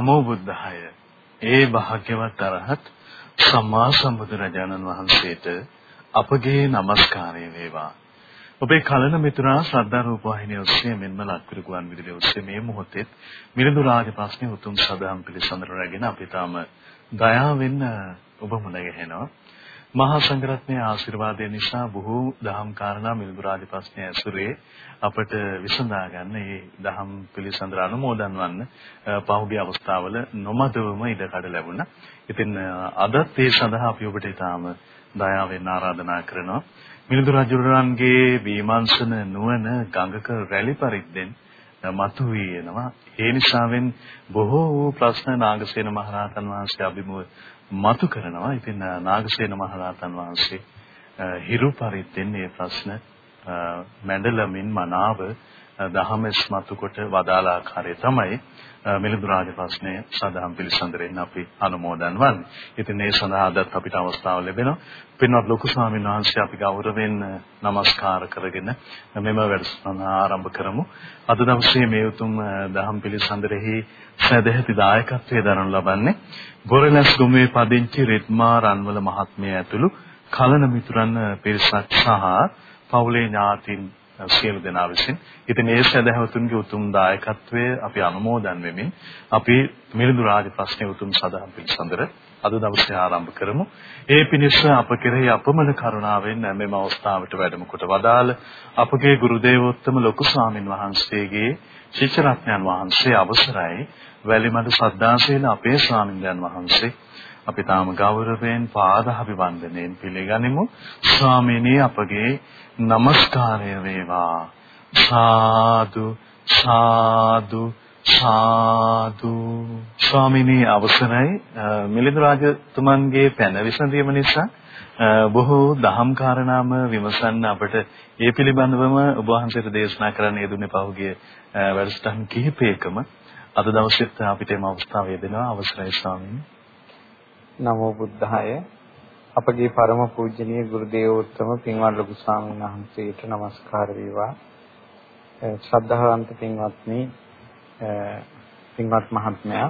නමෝ බුද්ධාය. ඒ භාග්‍යවත් අරහත් සම්මා සම්බුදුරජාණන් වහන්සේට අපගේ নমස්කාරය වේවා. ඔබේ කලන මිතුරා ශ්‍රද්ධා රූප වාහිනිය ඔස්සේ මෙන්ම ලක්විරු ගුවන් විදුලිය ඔස්සේ මේ මොහොතේ මිලිඳු රාජ ප්‍රශ්නේ උතුම් සදාම් පිළිසඳර රැගෙන අපි තාම දයාවෙන් ඔබ මුණ ගැහෙනවා. මහා සංඝරත්නයේ ආශිර්වාදය නිසා බොහෝ දහම් කාරණා මිලිඳු රාජ ප්‍රශ්නය ඇසුරේ අපට විසඳා ගන්න මේ දහම් පිළිසඳර අනුමෝදන් වන්න පහුගිය අවස්ථාවල නොමදවම ඉඩකඩ ලැබුණා. ඉතින් අදත් ඒ සඳහා අපි ඔබට ඊටාම දයාවෙන් ආරාධනා කරනවා. මිලිඳු රජුරන්ගේ විමර්ශන නුවණ ගඟක රැලි පරිද්දෙන් මතුවී එනවා. ඒ නිසාවෙන් බොහෝ වූ ප්‍රශ්න නාගසේන මහරහතන් වහන්සේ අභිමුව මතු කරනවා. ඉතින් නාගසේන මහරහතන් වහන්සේ හිරු පරිද්දෙන් මේ ප්‍රශ්න මැඩලමින් මනාව දහමස් මතු කොට වදාළ ආකාරය තමයි මිලිඳු රාජ ප්‍රශ්නය සදාම් පිළිසඳරෙන් අපි අනුමෝදන් වන්නේ. ඉතින් මේ සඳහා අදත් අපිට අවස්ථාව ලැබෙනවා. පින්වත් ලොකු ස්වාමීන් වහන්සේ අපි ගෞරවයෙන් নমස්කාර කරගෙන මෙම වැඩසටහන ආරම්භ කරමු. අද දවසේ මේ උතුම් දහම් පිළිසඳරෙහි සදැහැති දායකත්වයේ දරනු ලබන්නේ බොරලස් ගොමේ පදිංචි රිද්මා රන්වල මහත්මිය ඇතුළු කලන මිතුරන් පිරිසක් සහ පවුලේ ඥාතීන් සියලු දෙනා විසින් ඉතින් මේ සදහවතුන්ගේ උතුම් දායකත්වය අපි අනුමෝදන් වෙමින් අපි මිලිඳු රාජ ප්‍රශ්නයේ උතුම් සදාම් පිළිසඳර අද දවසේ ආරම්භ කරමු. ඒ පිණිස අප කෙරෙහි අපමණ කරුණාවෙන් මෙම අවස්ථාවට වැඩම කොට වදාළ අපගේ ගුරු දේවෝත්තම ලොකු ස්වාමින් වහන්සේගේ ශිෂ්‍ය රත්නයන් වහන්සේ අවසරයි වැලිමඩ සද්දාසේන අපේ ස්වාමින්දයන් වහන්සේ අපි තාම ගෞරවයෙන් පාද අභිවන්දනයෙන් පිළිගනිමු. ස්වාමීනි අපගේ নমස්කාරය වේවා. සාදු සාදු සාදු. ස්වාමීනි අවසරයි. මිලිඳු රාජතුමන්ගේ පැන විසඳීම නිසා බොහෝ දහම් කාරණාම විමසන්න අපට ඒ පිළිබඳවම ඔබ වහන්සේට දේශනා කරන්න යෙදුනේ පහුගිය වැඩසටහන් කිහිපයකම. අද දවසෙත් අපිට මේ අවස්ථාව ලැබෙනවා අවසරයි ස්වාමීනි. නමෝ බුද්ධාය. අපගේ ಪರම පූජනීය ගුරු දේවෝත්තම පින්වත් ලොකු ස්වාමීන් වහන්සේට নমස්කාර වේවා. ශ්‍රද්ධාවන්ත පින්වත්නි පින්වත් මහත්මයා.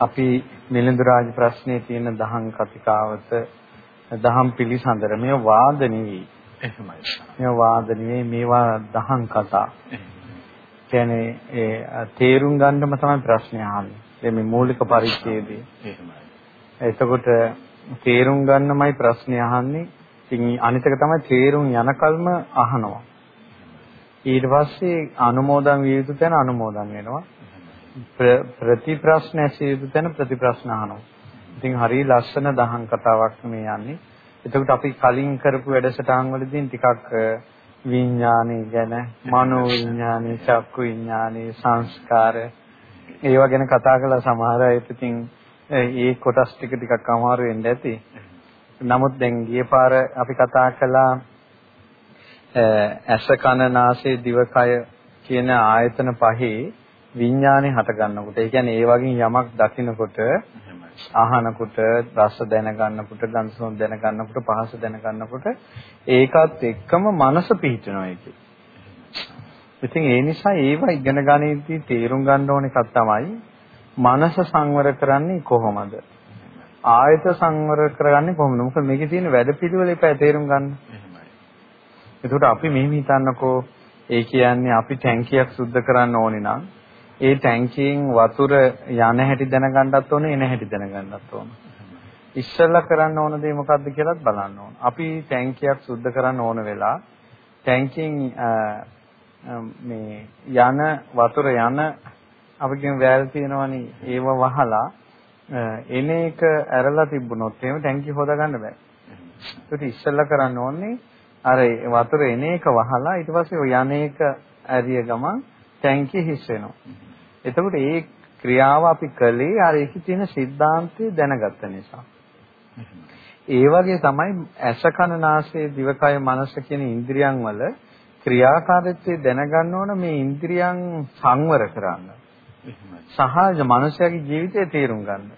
අපි මිලිඳු රාජ ප්‍රශ්නේ තියෙන දහම් කතිකාවත දහම් පිළිසඳර මේ වාද නිවි එහෙමයි. මේ වාද නිවි මේවා දහම් කතා. කියන්නේ තේරුම් ගන්නම තමයි ප්‍රශ්නේ අහන්නේ. මේ මූලික පරිච්ඡේදය එහෙමයි එතකොට තේරුම් ගන්නමයි ප්‍රශ්නේ අහන්නේ. ඉතින් අනිතක තමයි තේරුම් යනකල්ම අහනවා. ඊට පස්සේ අනුමෝදන් විය යුතු තැන අනුමෝදන් වෙනවා. ප්‍රති ප්‍රශ්න ඇසිය යුතු තැන ප්‍රති ප්‍රශ්න අහනවා. ඉතින් හරිය ලස්සන දහම් කතාවක් මේ යන්නේ. එතකොට අපි කලින් කරපු වැඩසටහන් වලදී ටිකක් විඥානය ගැන, මනෝ විඥානය, චක්කු විඥානය, සංස්කාර ඒවා ගැන කතා කළා සමහර අය ඉතින් ඒ කොටස් ටික ටිකක් අමාරු වෙන්න ඇති. නමුත් දැන් ගිය පාර අපි කතා කළා ඇස කන නාසය දිවකය කියන ආයතන පහේ විඥානේ හට ගන්නකොට ඒ කියන්නේ ඒ වගේ යමක් දකිනකොට අහනකොට රස දැනගන්නකොට ගන්ධ සුවඳ දැනගන්නකොට පහස දැනගන්නකොට ඒකත් එක්කම මනස පිහිටනවා ඒකේ. ඉතින් ඒ නිසා ඒව ඉගෙන ගන්නේදී තේරුම් ගන්න ඕන එකක් තමයි මනස සංවර කරන්නේ කොහොමද? ආයත සංවර කරගන්නේ කොහොමද? මොකද මේකේ තියෙන වැඩපිළිවෙල එපා තේරුම් ගන්න. ඒකට අපි මෙහෙම හිතන්නකෝ ඒ කියන්නේ අපි ටැංකියක් සුද්ධ කරන්න ඕනේ නම් ඒ ටැංකියෙන් වතුර යන හැටි දැනගන්නත් ඕනේ එන හැටි දැනගන්නත් ඕනේ. ඉස්සෙල්ලා කරන්න ඕන දේ මොකද්ද කියලාත් බලන්න ඕන. අපි ටැංකියක් සුද්ධ කරන්න ඕන වෙලා ටැංකියෙන් මේ යන වතුර යන අපි කියන වැල් තියෙනවනේ ඒව වහලා එන එක ඇරලා තිබුණොත් එහෙම ටැංකිය හොදා ගන්න බෑ. ඒක ඉස්සෙල්ලා කරන්න ඕනේ අර වතුර එන එක වහලා ඊට පස්සේ යන එක ඇරිය ගමන් ටැංකිය හිස් වෙනවා. එතකොට ඒ ක්‍රියාව අපි කළේ අර ඒකේ තියෙන સિદ્ધාන්තය දැනගත්ත නිසා. ඒ වගේ තමයි ඇස කන නාසය දිවකය මනස කියන ඉන්ද්‍රියන් වල ක්‍රියාකාරීත්වය දැනගන්න ඕන මේ ඉන්ද්‍රියන් සංවර කරන්න. සහජ මනුෂයාගේ ජීවිතය තේරුම් ගන්න.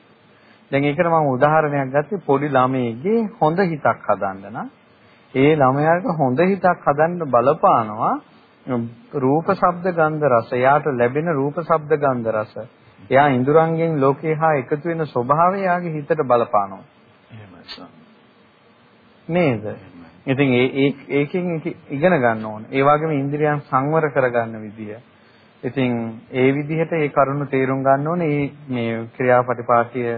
දැන් ඒකට මම උදාහරණයක් ගත්තේ පොඩි ළමයෙක්ගේ හොඳ හිතක් හදන්න නම් ඒ ළමයාට හොඳ හිතක් හදන්න බලපානවා රූප ශබ්ද ගන්ධ රස. එයාට ලැබෙන රූප ශබ්ද ගන්ධ රස. එයා ඉඳුරංගෙන් ලෝකේ හා එකතු වෙන ස්වභාවය යාගේ හිතට බලපානවා. එහෙමයි නේද? ඉතින් ඒ ඒකෙන් ඉගෙන ගන්න ඕන. ඒ වගේම ඉන්ද්‍රියන් සංවර කරගන්න විදිය. ඉතින් ඒ විදිහට ඒ කරුණු තේරුම් ගන්න ඕනේ මේ ක්‍රියාපටිපාටිය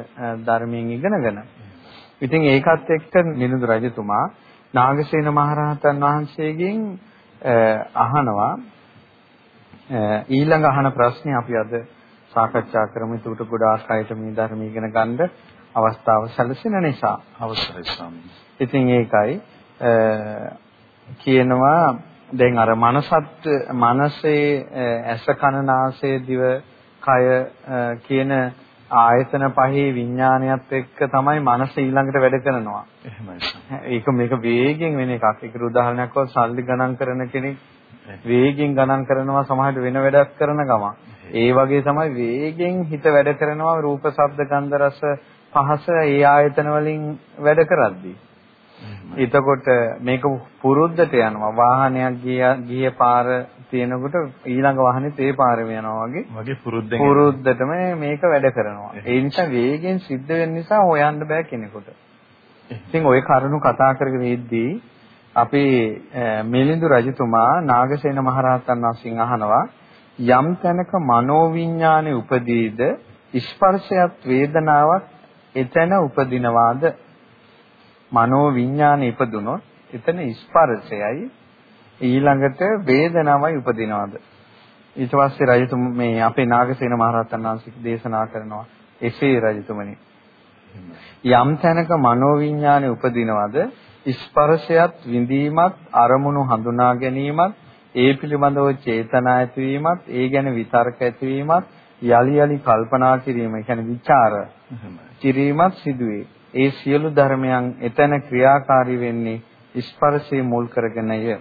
ධර්මයෙන් ඉගෙනගෙන. ඉතින් ඒකත් එක්ක නිරුදු රජතුමා නාගසේන මහරහතන් වහන්සේගෙන් අහනවා ඊළඟ අහන ප්‍රශ්නේ අපි අද සාකච්ඡා කරමු. ඒකට ගොඩාක් අයට මේ ධර්ම ඉගෙන ගන්න අවස්ථාව සැලසෙන නිසා අවසරයි ස්වාමීනි. ඉතින් ඒකයි කියනවා දැන් අර මනසත් මනසේ ඇස කන නාසය දිව කය කියන ආයතන පහේ විඥානයත් එක්ක තමයි මනස ඊළඟට වැඩ කරනවා. එහෙමයි. ඒක මේක වේගෙන් වෙන එකක්. ඒකට උදාහරණයක් වුණා සල්ලි ගණන් කරන කෙනෙක් වේගෙන් ගණන් කරනවා සමහරට වෙන වැඩක් කරන ගමන්. ඒ වගේ තමයි වේගෙන් හිත වැඩ කරනවා රූප, ශබ්ද, ගන්ධ, රස, පහස ඒ ආයතන වලින් වැඩ කරද්දී. එතකොට මේක පුරුද්දට යනවා. වාහනයක් ගිය පාර තියෙනකොට ඊළඟ වාහනේ තේ පාරෙම යනවා වගේ. වගේ පුරුද්දෙන් පුරුද්දටම මේක වැඩ කරනවා. ඒ නිසා වේගෙන් සිද්ධ වෙන නිසා හොයන්න බෑ කෙනෙකුට. ඉතින් ওই කරුණු කතා කරගෙන ඉද්දී අපි මිලිඳු රජතුමා නාගසේන මහරහතන් වහන්සේගෙන් අහනවා යම් තැනක මනෝවිඤ්ඤාණය උපදීද ස්පර්ශයත් වේදනාවක් එතන උපදිනවාද මනෝ විඥාන ඉපදුනොත් එතන ස්පර්ශයයි ඊළඟට වේදනාවයි උපදිනවද? ඊට පස්සේ රජතුම මේ අපේ නාගසේන මහරහතන් වහන්සේ දේශනා කරනවා එසේ රජතුමනි. යම් තැනක මනෝ විඥානෙ උපදිනවද ස්පර්ශයත් විඳීමත් අරමුණු හඳුනා ගැනීමත් ඒ පිළිබඳව චේතනා ඇතිවීමත් ඒ ගැන විතර්ක ඇතිවීමත් යලි යලි කල්පනා කිරීම කියන්නේ ਵਿਚාර කිරීමත් සිදුවේ ඒ සියලු ධර්මයන් එතන ක්‍රියාකාරී වෙන්නේ ස්පර්ශයේ මුල් කරගෙනය.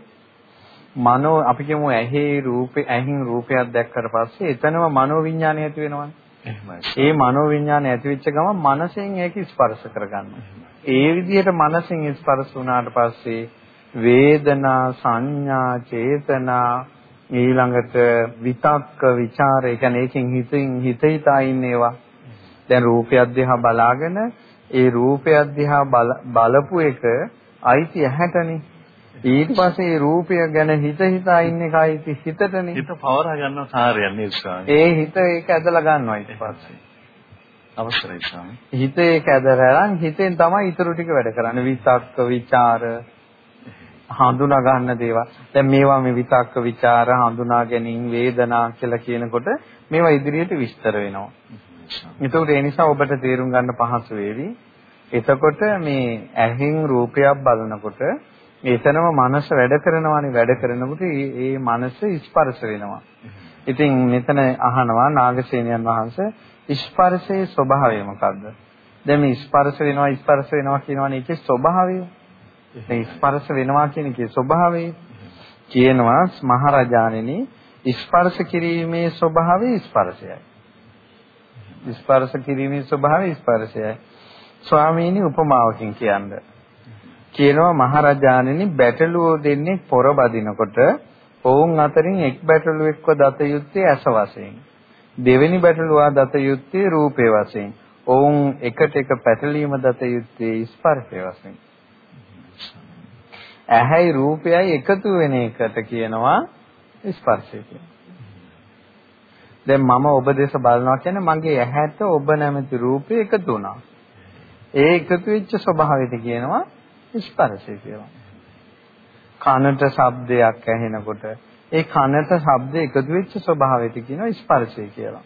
මනෝ අපි කියමු ඇහි රූපේ ඇහින් රූපයක් දැක්කට පස්සේ එතනම මනෝ විඥානය ඇති වෙනවනේ. එහෙමයි. ඒ මනෝ විඥානය ඇති වෙච්ච ගමන් මනසෙන් ඒක ස්පර්ශ කරගන්නවා. ඒ විදිහට මනසෙන් ස්පර්ශ වුණාට පස්සේ වේදනා සංඥා චේතනා ඊළඟට විතක්ක ਵਿਚාර ඒ කියන්නේ ඒකෙන් හිතින් හිත හිතා ඉන්නේවා දැන් රූපය දිහා බලාගෙන ඒ රූපය දිහා බලපු එක අයිති ඇහැටනේ. ඊට පස්සේ රූපය ගැන හිත හිතා ඉන්න එකයි ඉති හිතටනේ. හිත පවරා ගන්න සාරයක් නේද ස්වාමී? ඒ හිත ඒක ඇදලා ගන්නවා ඊට පස්සේ. අවසරයි ස්වාමී. හිත ඒක ඇදලා හිතෙන් තමයි ඊටු ටික වැඩ කරන්නේ. විතක්ක, ਵਿਚාර හඳුනා ගන්න දේවල්. දැන් මේවා මේ විතක්ක, ਵਿਚාර හඳුනා ගැනීම, වේදනා කියලා කියනකොට මේවා ඉදිරියට විස්තර වෙනවා. එතකොට ඒ නිසා ඔබට තේරුම් ගන්න පහසු වේවි. එතකොට මේ ඇහෙන් රූපයක් බලනකොට එතනම මනස වැඩ කරනවානේ වැඩ කරනකොට ඒ මනස ස්පර්ශ වෙනවා. ඉතින් මෙතන අහනවා නාගසේනයන් වහන්සේ ස්පර්ශයේ ස්වභාවය මොකද්ද? දැන් මේ ස්පර්ශ වෙනවා ස්පර්ශ වෙනවා කියනවනේ ඒකේ ස්වභාවය. මේ ස්පර්ශ වෙනවා කියන එකේ ස්වභාවය කියනවා මහරජාණෙනි ස්පර්ශ කිරීමේ ස්වභාවය ස්පර්ශයයි. ස්පර්ශ කිරීමේ ස්වභාවය ස්පර්ශයයි. ස්වාමීනි උපමාවකින් කියන්න. කියනවා මහරජාණෙනි බැටළුවෝ දෙන්නේ පොර බදිනකොට ඔවුන් අතරින් එක් බැටළුවෙක්ව දත යුත්තේ ඇස වශයෙන්. දෙවෙනි බැටළුවා දත යුත්තේ රූපේ වශයෙන්. ඔවුන් එකට එක පැටලීම දත යුත්තේ ස්පර්ශය වශයෙන්. ඇහැයි රූපයයි එකතු වෙන එකට කියනවා ස්පර්ශය කියලා. දැන් මම ඔබ දෙස බලනවා කියන්නේ මගේ ඇහැට ඔබ නැමැති රූපේ එකතු වුණා. ඒ එකතු වෙච්ච ස්වභාවයට කියනවා ස්පර්ශය කියලා. කනට ශබ්දයක් ඇහෙනකොට ඒ කනට ශබ්ද එකතු වෙච්ච ස්වභාවයට කියනවා ස්පර්ශය කියලා.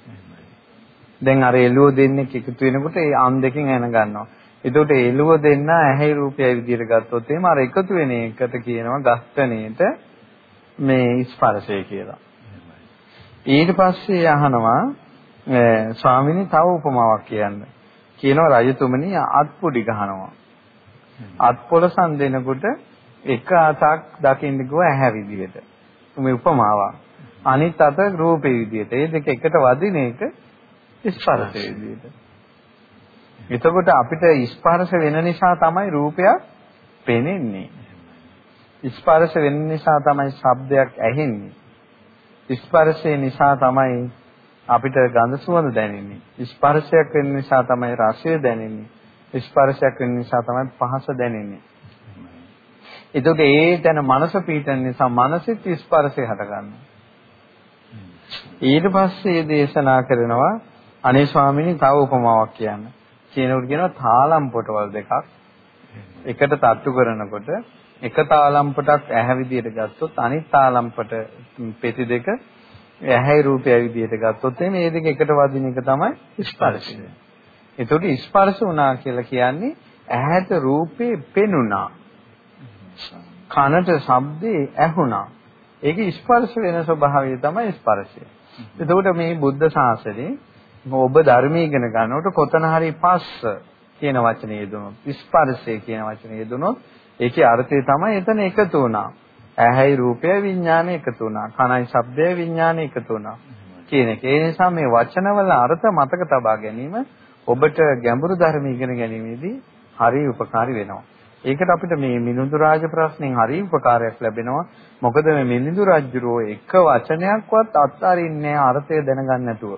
දැන් අර එළුව දෙන්නෙක් එකතු වෙනකොට ඒ අම් දෙකෙන් ඇන ගන්නවා. එතකොට එළුව දෙන්න ඇහැයි රූපයයි විදිහට ගත්තොත් එහෙම අර එකතු වෙන එකට කියනවා ගස්තනේට මේ ස්පර්ශය කියලා. ඊට පස්සේ අහනවා ස්වාමිනේ තව උපමාවක් කියන්න. කියනවා රජතුමනි අත්පොඩි ගහනවා. අත්පොලසන් දෙනකොට එක අතක් දකින්න ගිව ඇහැ විදියට. මේ උපමාවක්. අනිත් අත රූපේ විදියට. මේ දෙක එකට වදින එක ස්පර්ශයේ විදියට. එතකොට අපිට ස්පර්ශ වෙන නිසා තමයි රූපයක් පෙනෙන්නේ. ස්පර්ශ වෙන නිසා තමයි ශබ්දයක් ඇහෙන්නේ. ස්පර්ශය නිසා තමයි අපිට ගඳ සුවඳ දැනෙන්නේ. ස්පර්ශයක් වෙන නිසා තමයි රසය දැනෙන්නේ. ස්පර්ශයක් වෙන නිසා තමයි පහස දැනෙන්නේ. එතකොට ඒ තැන මනස පීඩන නිසා මනසෙත් ස්පර්ශය හටගන්නවා. ඊට පස්සේ දේශනා කරනවා අනේ ස්වාමීනි තව උපමාවක් කියන්න. කියනකොට කියනවා තාලම් පොටවල් දෙකක් එකට තට්ටු කරනකොට එක තාලම් පොටක් ඇහැ විදියට ගත්තොත් අනිත් තාලම් පොට පෙති දෙක ඇහැයි රූපයයි විදියට ගත්තොත් මේ දෙක එකට වදින එක තමයි ස්පර්ශය. එතකොට ස්පර්ශ වුණා කියලා කියන්නේ ඇහැට රූපේ පෙනුණා. කනට ශබ්දේ ඇහුණා. ඒක ස්පර්ශ වෙන ස්වභාවය තමයි ස්පර්ශය. එතකොට මේ බුද්ධ ශාසනයේ ඔබ ධර්මයේ ඉගෙන ගන්නකොට කොතන හරි පස්ස කියන වචනේ යෙදුනොත් ස්පර්ශය කියන වචනේ යෙදුනොත් ඒකේ අර්ථය තමයි එතන එකතු වුණා. ඇහැයි රූපය විඥානය එකතු වුණා. කනයි ශබ්දය විඥානය එකතු වුණා. කියන එක. ඒ නිසා මේ වචනවල අර්ථ මතක තබා ගැනීම ඔබට ගැඹුරු ධර්ම ඉගෙන ගැනීමේදී හරි උපකාරී වෙනවා. ඒකට අපිට මේ මිලිඳු රාජ ප්‍රශ්නෙන් හරි උපකාරයක් ලැබෙනවා. මොකද මේ මිලිඳු රජුරෝ එක වචනයක්වත් අත්හරින්නේ අර්ථය දැනගන්න නැතුව.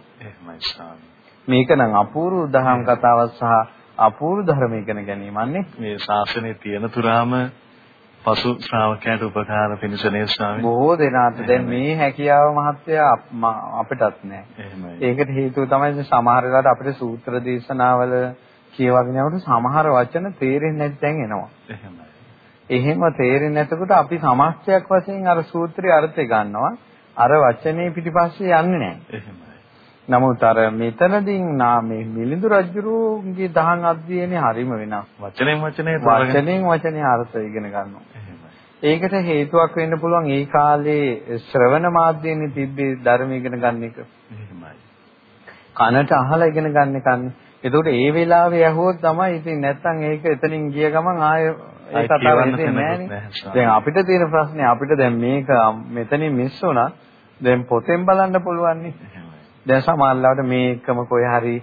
මේක නම් අපූර්ව දහම් කතාවක් සහ අපූර්ව ධර්ම ඉගෙන ගැනීමන්නේ. මේ ශාසනයේ තියෙන තුරාම පසු ශ්‍රාවකයන්ට උපකාර පිණිසනේ ස්වාමී. බොහෝ දෙනාට දැන් මේ හැකියාව මහත්ය අපිටත් නැහැ. ඒකට හේතුව තමයි සමහර වෙලාවට අපිට සූත්‍ර දේශනාවල කියවගෙන යනකොට සමහර වචන තේරෙන්නේ නැති තැන් එනවා. එහෙමයි. එහෙම තේරෙන්නේ නැතකොට අපි සමස්තයක් වශයෙන් අර සූත්‍රයේ අර්ථය ගන්නවා. අර වචනේ පිටිපස්සේ යන්නේ නැහැ. එහෙමයි. නමුත් අර මෙතනදී නාමේ මිලිඳු රජුගේ දහං අධ්‍යයනේ හරිම වෙනස්. වචනෙන් වචනේ වචනෙන් වචනේ අර්ථය ඉගෙන ගන්නවා. ඒකට හේතුවක් වෙන්න පුළුවන් ඒ කාලේ ශ්‍රවණ මාධ්‍යයෙන් තිබ්බේ ධර්ම ඉගෙන ගන්න එක. එහෙමයි. කනට අහලා ඉගෙන ගන්න කන්නේ. එතකොට ඒ වෙලාවේ ඇහුවොත් තමයි ඉතින් නැත්තම් ඒක එතනින් ගිය ගමන් ආය ඒ කතාව හිතෙන්නේ නැහනේ. දැන් අපිට තියෙන ප්‍රශ්නේ අපිට දැන් මේක මෙතනින් මිස් වුණා. දැන් පොතෙන් බලන්න පුළුවන් නේ. දැන් සමහරවිට මේකම කොයි හරි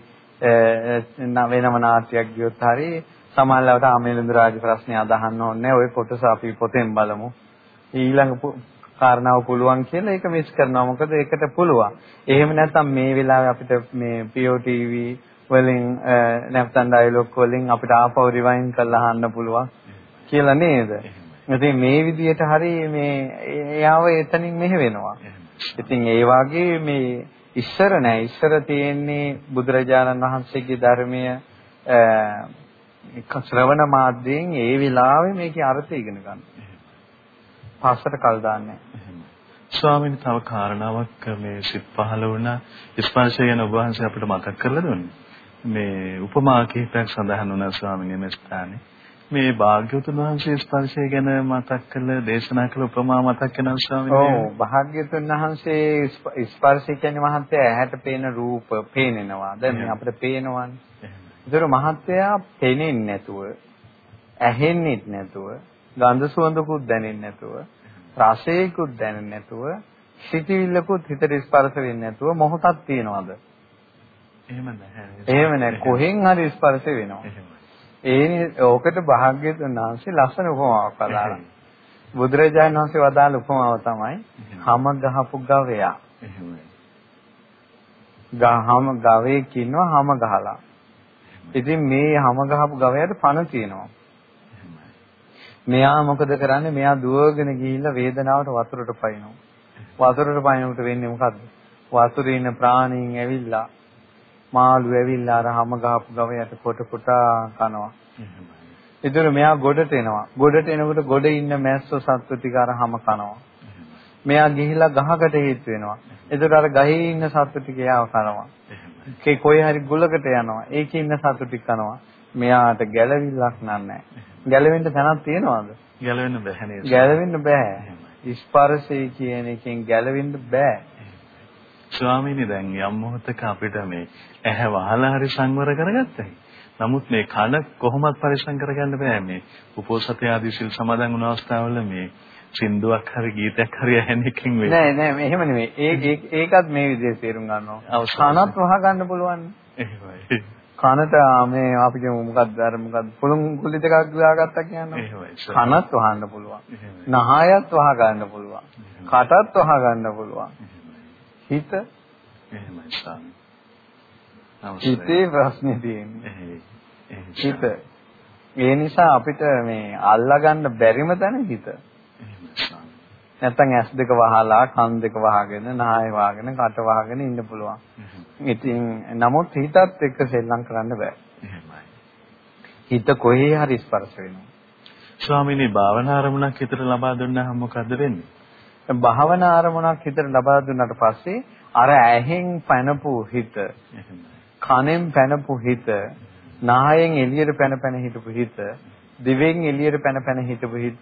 වෙනම නාට්‍යයක් ගියොත් හරි සමහරවිට ආමේලඳු රාජ ප්‍රශ්නේ අදහන්න ඕනේ. ওই කොටස අපි පොතෙන් බලමු. ඊළඟ කාරණාව පුළුවන් කියලා ඒක මිස් කරනවා. මොකද ඒකට පුළුවන්. එහෙම නැත්නම් මේ වෙලාවේ අපිට මේ POTV වලින් නැත්නම් ඩයලොග් වලින් අපිට ආපහු රිවයින් කරලා අහන්න පුළුවන් කියලා නේද? ඉතින් මේ විදිහට හරි මේ එයාව එතනින් මෙහෙ වෙනවා. ඉතින් ඒ වගේ මේ ඉස්සර නෑ ඉස්සර තියෙන්නේ බුදුරජාණන් වහන්සේගේ ධර්මය ශ්‍රවණ මාධ්‍යයෙන් ඒ වෙලාවේ මේකේ අර්ථය ඉගෙන ගන්න. පස්සට කල් දාන්නේ. ස්වාමීන් තව කාරණාවක් මේ සිත් පහළ වුණා ස්පර්ශය ගැන ඔබ වහන්සේ අපිට මතක් කරලා දුන්නේ. මේ උපමා කිහිපයක් සඳහන් වුණා ස්වාමීන් මේ ස්ථානේ. මේ භාග්‍යවතුන් වහන්සේ ස්පර්ශය ගැන මතක් කළ දේශනා කළ උපමා මතක් වෙනවා ස්වාමීන් වහන්සේ. ඔව් භාග්‍යවතුන් වහන්සේ ස්පර්ශය කියන්නේ මහත්ය ඇහැට පේන රූප පේනනවා. දැන් මේ අපිට පේනවනේ. ඒතර මහත්යා පේන්නේ නැතුව ඇහෙන්නෙත් නැතුව ගන්ධ සුවඳකුත් දැනෙන්නේ නැතුව රසයකුත් දැනෙන්නේ නැතුව සිතිවිල්ලකුත් හිතට ස්පර්ශ වෙන්නේ නැතුව මොහොතක් තියනවාද? එහෙම නැහැ. එහෙම නැහැ. කොහෙන් හරි ස්පර්ශ වෙනවා. ඒ ඕකට භාග්‍යතුන් වහන්සේ ලස්සන උපමාවක් අදාළා. බුදුරජාණන් වහන්සේ වදාළ උපමාව තමයි හැම ගහපු ගවයා. ගහම ගවයෙක් ඉන්නවා හැම ගහලා. ඉතින් මේ හැම ගහපු ගවයාට පණ තියෙනවා. මෙයා මොකද කරන්නේ? මෙයා දුවගෙන ගිහිල්ලා වේදනාවට වතුරට පයින්නවා. වතුරට පයින්නකොට වෙන්නේ මොකද්ද? වතුරේ ඉන්න ප්‍රාණීන් ඇවිල්ලා මාළු ඇවිල්ලා අර හැම ගහපු ගවයට කොට කොටා කනවා. ඒතර මෙයා ගොඩට එනවා. ගොඩට එනකොට ගොඩ ඉන්න මැස්සෝ සත්තු ටික අර හැම කනවා. මෙයා ගිහිලා ගහකට හේතු වෙනවා. ඒතර අර ගහේ ඉන්න සත්තු ටික එයාව කනවා. ඒ කොයි හරි ගුලකට යනවා. ඒකේ ඉන්න සත්තු ටික කනවා. මෙයාට ගැළවිල්ලක් නැහැ. ගැළවෙන්න තැනක් තියනවද? ගැළවෙන්න බැහැ නේද? ගැළවෙන්න බෑ. ස්පර්ශය කියන එකෙන් ගැළවෙන්න බෑ. ස්වාමීනි දැන් යම් මොහොතක අපිට මේ ඇහැ වහලා හරි සංවර කරගත්තා. නමුත් මේ කන කොහොමත් පරිස්සම් කරගන්න බෑ මේ උපෝසත ආදී සිල් සමාදන් වුණ අවස්ථාවල මේ සින්දුවක් හරි ගීතයක් හරි ඇහෙන එකකින් වෙයි. නෑ නෑ මෙහෙම නෙමෙයි. ඒ ඒකත් මේ විදිහට තේරුම් ගන්නවා. කනත් වහ ගන්න පුළුවන්. එහෙමයි. කනට මේ අපි කියමු මොකක්ද අර මොකක්ද පුළුන් කුලි දෙකක් දාගත්තා කියන්නේ. එහෙමයි. කනත් වහන්න පුළුවන්. නහයත් වහ ගන්න පුළුවන්. කටත් වහ ගන්න පුළුවන්. හිත එහෙමයි ස්වාමී. හිතේ ප්‍රශ්නේ තියෙන්නේ. හිත. ඒ නිසා අපිට මේ අල්ලගන්න බැරිම තැන හිත. නැත්තම් ඇස් දෙක වහලා කන් දෙක වහගෙන නාය වහගෙන කට වහගෙන ඉන්න පුළුවන්. ඉතින් නමුත් හිතත් එක්ක සෙල්ලම් කරන්න බෑ. හිත කොහේ හරි ස්පර්ශ වෙනවා. ස්වාමීනි භාවනා අරමුණක් හිතට ලබා දුන්නාම මොකද වෙන්නේ? භාවනා අරමුණක් හිතට ලබා දුන්නාට පස්සේ අර ඇහෙන් පැනපු හිත කනෙන් පැනපු හිත නායෙන් එළියට පැන පැන හිටපු හිත දිවෙන් එළියට පැන පැන හිටපු හිත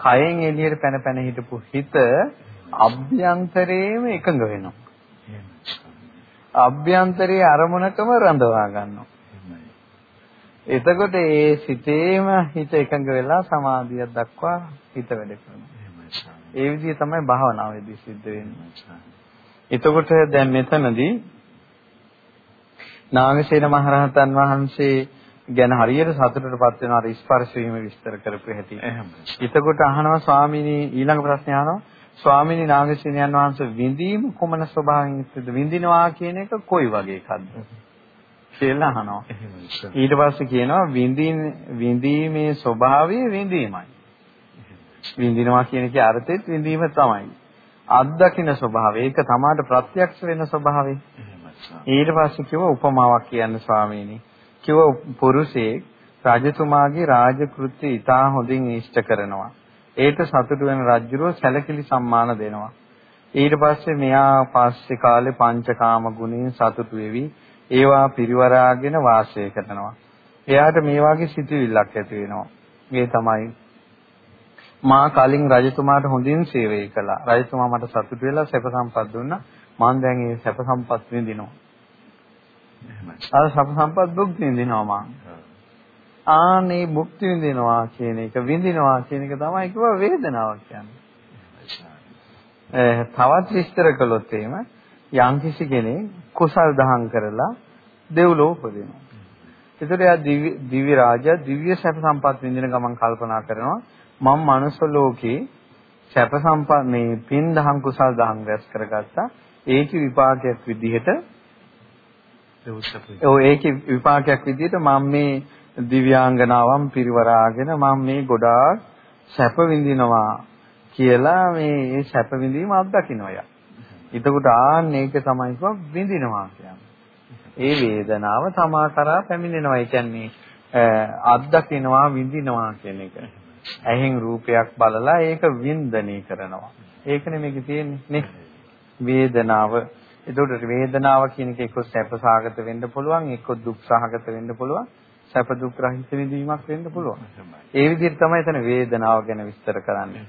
කයෙන් එළියට පැන පැන හිටපු හිත අභ්‍යන්තරයේම එකඟ වෙනවා. අභ්‍යන්තරයේ අරමුණකම රඳවා ගන්නවා. එතකොට ඒ සිතේම හිත එකඟ වෙලා සමාධියක් දක්වා හිත වැඩ කරනවා. ඒ විදිහ තමයි භාවනාවේදී සිද්ධ වෙන්නේ. එතකොට දැන් මෙතනදී නාගසේන මහරහතන් වහන්සේ ගැන හරියට සතුටටපත් වෙන අර ස්පර්ශ වීම විස්තර කරපු හැටි. එතකොට අහනවා ස්වාමීනි ඊළඟ ප්‍රශ්නේ අහනවා ස්වාමීනි නාගසේනයන් වහන්සේ විඳීම කුමන ස්වභාවයෙන් යුක්තද විඳිනවා කියන එක කොයි වගේ එකක්ද? කියලා අහනවා. ඊට පස්සේ කියනවා විඳින් විඳීමේ ස්වභාවය විඳීමයි. විඳිනවා කියන එකේ අර්ථෙත් විඳීම තමයි. අත්දකින්න ස්වභාවය ඒක තමාට ප්‍රත්‍යක්ෂ වෙන ස්වභාවය. ඊට පස්සේ කිව්ව උපමාවක් කියන්න ස්වාමීනි. කිව්ව පුරුෂයෙක් රජතුමාගේ රාජකෘත්‍ය ඉතා හොඳින් ඉෂ්ට කරනවා. ඒට සතුටු වෙන රජුරෝ සැලකිලි සම්මාන දෙනවා. ඊට පස්සේ මෙයා පස්සේ කාලේ පංචකාම ගුණයෙන් සතුටු වෙවි ඒවා පිරිවරාගෙන වාසය කරනවා. එයාට මේ වගේ සිතුවිල්ලක් ඇති වෙනවා. ඒ තමයි මා කලින් රජතුමාට හොඳින් සේවය කළා. රජතුමා මට සතුටු වෙලා සැප සම්පත් දුන්නා. මම දැන් ඒ සැප සම්පත් විඳිනවා. එහෙමයි. අර සැප සම්පත් භුක්ති විඳිනවා මම. ආනේ භුක්ති විඳිනවා කියන එක විඳිනවා කියන එක තමයි කිව්ව වේදනාවක් කියන්නේ. තවත් විස්තර කළොත් එහෙම යම්කිසි කෙනෙක් කුසල් දහම් කරලා දෙව්ලොව උපදිනවා. ඒතර එයා දිව්‍ය රාජා දිව්‍ය සැප සම්පත් විඳින ගමන් කල්පනා කරනවා මම මනුස්ස ලෝකේ සැප සම්පත් මේ පින් දහම් කුසල් දහම් රැස් කරගත්තා ඒකේ විපාකයක් විදිහට ඔව් ඒකේ විපාකයක් විදිහට මම මේ දිව්‍යාංගනාවන් පිරිවරාගෙන මම මේ ගොඩාක් සැප විඳිනවා කියලා මේ සැප විඳීම අත්දකින්නවා. එතකොට ආන්න ඒක තමයි කිව්වා විඳිනවා කියන්නේ. ඒ වේදනාව තමා කරා පැමිණෙනවා. ඒ කියන්නේ අත්දකින්නවා විඳිනවා කියන එක. ඇහෙන් රූපයක් බලලා ඒක වින්දනය කරනවා. ඒකනේ මේකේ තියෙන්නේ. වේදනාව. එතකොට වේදනාව කියන එක එක්ක සැපසහගත වෙන්න පුළුවන්, එක්ක දුක්සහගත වෙන්න පුළුවන්. සැප දුක් රහිත විඳීමක් වෙන්න පුළුවන්. ඒ විදිහට තමයි එතන වේදනාව ගැන විස්තර කරන්නේ.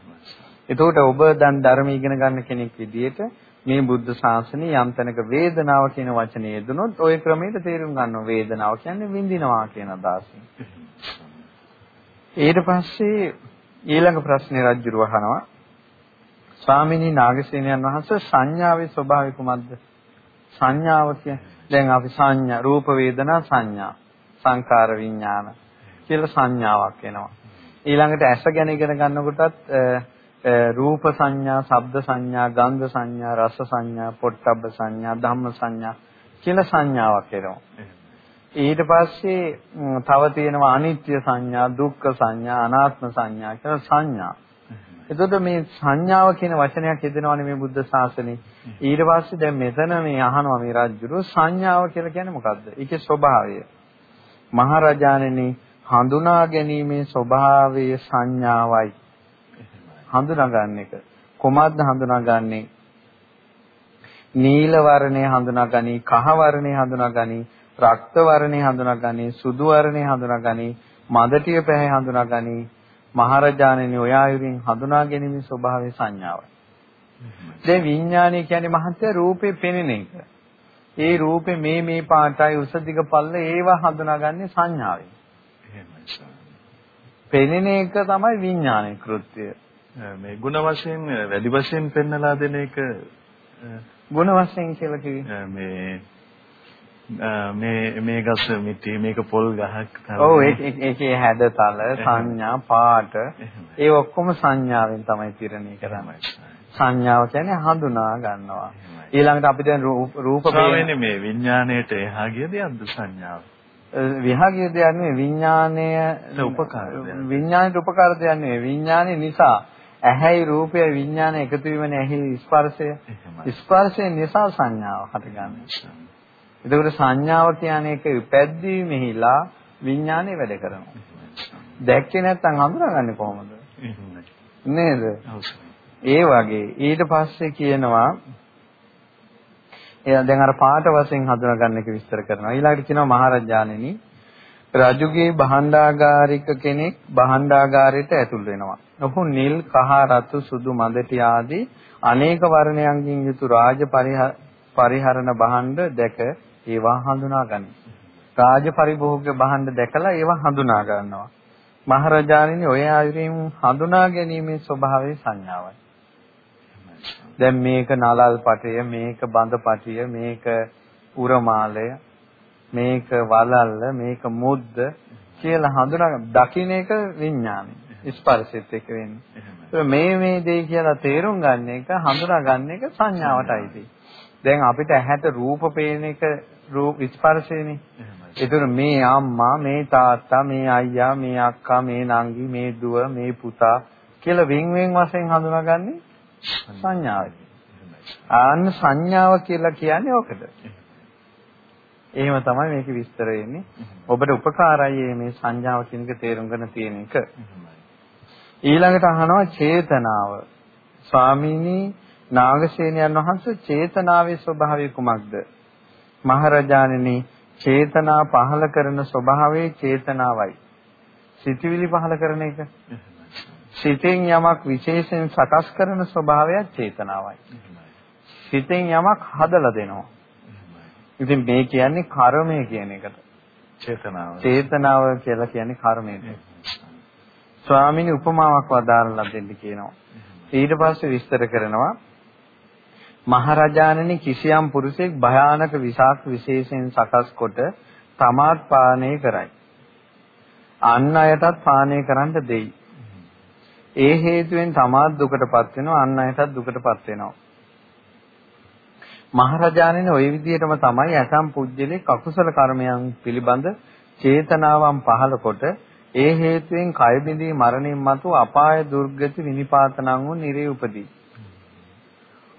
එතකොට ඔබ දැන් ධර්ම ඉගෙන ගන්න කෙනෙක් විදිහට මේ බුද්ධ ශාසනය යම් තැනක වේදනාව කියන වචනේ යෙදුනොත් ওই ක්‍රමයට තේරුම් ගන්නවා වේදනාව කියන්නේ විඳිනවා කියන අදහසින්. ඊට පස්සේ ඊළඟ ප්‍රශ්නේ රජුර වහනවා ස්වාමිනී නාගසේනයන් වහන්සේ සංඥාවේ ස්වභාවය කුමක්ද? සංඥාව කියන්නේ දැන් අපි සංඥා රූප වේදනා සංඥා සංකාර විඥාන කියලා සංඥාවක් එනවා. ඊළඟට ඇස ගැන ඉගෙන ගන්නකොටත් රූප සංඥා, ශබ්ද සංඥා, ගන්ධ සංඥා, රස සංඥා, පොට්ටබ්බ සංඥා, ධම්ම සංඥා කියලා සංඥාවක් එනවා. ඊට පස්සේ තව තියෙනවා අනිත්‍ය සංඥා, දුක්ඛ සංඥා, අනාත්ම සංඥා කියලා සංඥා. එතකොට මේ සංඥාව කියන වචනයක් යෙදෙනවානේ මේ බුද්ධ ශාසනේ. ඊට පස්සේ දැන් මෙතන මේ අහනවා මේ රාජ්‍යරු සංඥාව කියලා කියන්නේ මොකද්ද? ඒකේ ස්වභාවය. මහරජාණෙනි හඳුනා ගැනීමේ ස්වභාවය සංඥාවයි. හඳුනාගන්න එක. කොහොමද හඳුනාගන්නේ? නීල වර්ණය හඳුනාගනි, කහ වර්ණය හඳුනාගනි, රක්ත වර්ණය හඳුනාගනි, සුදු වර්ණය හඳුනාගනි, මදටිය පැහැ හඳුනාගනි. මහරජාණෙනි ඔය ආයුරින් හඳුනා ගැනීමේ ස්වභාවය සංඥාවයි. දැන් විඥානය කියන්නේ මහත්ය රූපේ පෙනෙන එක. ඒ රූපේ මේ මේ පාටයි උස දිග පල්ල ඒවා හඳුනාගන්නේ සංඥාවෙන්. පෙනෙන එක තමයි විඥානයේ කෘත්‍යය. මේ ಗುಣ වශයෙන් වැඩි වශයෙන් පෙන්නලා දෙන එක ಗುಣ වශයෙන් කියලා කිව්වේ මේ මේ මේ ගස් මිටි මේක පොල් ගහක් ඔව් ඒකේ හැඩතල සංඥා පාට. ඒ ඔක්කොම සංඥාවෙන් තමයි තිරණය කරන්නේ. සංඥාව කියන්නේ හඳුනා ගන්නවා. ඊළඟට අපි දැන් රූප පේන්නේ මේ විඥාණයට එහා ගිය දෙයක්ද සංඥාව? විහාගිය දෙයක් නෙවෙයි විඥාණය උපකාර විඥාණයට උපකාර දෙයක් නෙවෙයි විඥාණය නිසා. ඇහැයි රූපය විඥානය එකතු වීමනේ ඇහි ස්පර්ශය. ස්පර්ශය නිසා සංඥාව හටගන්නවා එතකොට සංඥාව කියන්නේ ඒක පැද්දීමෙහිලා විඥානය වැඩ කරනවා දැක්කේ නැත්නම් හඳුනාගන්නේ කොහොමද නේද ඒ වගේ ඊට පස්සේ කියනවා එයා දැන් අර පාට වශයෙන් හඳුනා ගන්න එක විස්තර කරනවා. ඊළඟට කියනවා මහරජාණෙනි රජුගේ භාණ්ඩාගාරික කෙනෙක් භාණ්ඩාගාරයට ඇතුල් වෙනවා. ඔහු නිල්, කහ, රතු, සුදු, මඳටි ආදී අනේක වර්ණයන්ගෙන් යුතු රාජ පරිහරණ භාණ්ඩ දැක ඒවා හඳුනා ගනී. රාජ පරිභෝග භාණ්ඩ දැකලා ඒවා හඳුනා ගන්නවා. මහරජාණෙනි ඔය ආයුරින් හඳුනා ගැනීමේ ස්වභාවය සංඥාවයි. දැන් මේක නලල් පටය මේක බඳ පටිය මේක උරමාලය මේක වලල්ල මේක මුද්ද කියලා හඳුනා දකින්න එක විඥානය ස්පර්ශෙත් එක වෙන්නේ මේ මේ දේ කියලා තේරුම් ගන්න එක හඳුනා ගන්න එක සංඥාවටයි දැන් අපිට ඇහැට රූප පේන එක රූප ස්පර්ශයනේ ඒතර මේ අම්මා මේ තාත්තා මේ අයියා මේ අක්කා මේ නංගි මේ දුව මේ පුතා කියලා වෙන් වෙන් වශයෙන් හඳුනාගන්නේ සංඥාවයි. ආන්න සංඥාව කියලා කියන්නේ ඕකද. එහෙම තමයි මේක විස්තර වෙන්නේ. ඔබට උපකාරයි මේ සංඥාව කියන එක තේරුම් ගන්න තියෙන එක. ඊළඟට අහනවා චේතනාව. ස්වාමීනි නාගසේනයන් වහන්සේ චේතනාවේ ස්වභාවය කුමක්ද? මහරජාණෙනි චේතනා පහල කරන ස්වභාවයේ චේතනාවයි. සිතවිලි පහල කරන එක. සිතෙන් යමක් විශේෂයෙන් සකස් කරන ස්වභාවය චේතනාවයි. සිතෙන් යමක් හදලා දෙනවා. ඉතින් මේ කියන්නේ කර්මය කියන එකට. චේතනාව. චේතනාව කියලා කියන්නේ කර්මයට. ස්වාමීනි උපමාවක් වදාරලා දෙන්න කියනවා. ඊට පස්සේ විස්තර කරනවා මහරජාණනි කිසියම් පුරුෂයෙක් භයානක විසාක් විශේෂයෙන් සකස් කොට තමාත් පානය කරයි. අන් අයටත් පානය කරන්න දෙයි. ඒ හේතුවෙන් තමාත් දුකටපත් වෙනවා අන් අයටත් දුකටපත් වෙනවා. මහරජාණන් ওই විදිහටම තමයි ඇතම් පුජ්‍යලේ කකුසල කර්මයන් පිළිබඳ චේතනාවන් පහළ කොට ඒ හේතුවෙන් කය බිඳී මරණින් මතු අපාය දුර්ගති විනිපාතනං වූ නිරේ උපදී.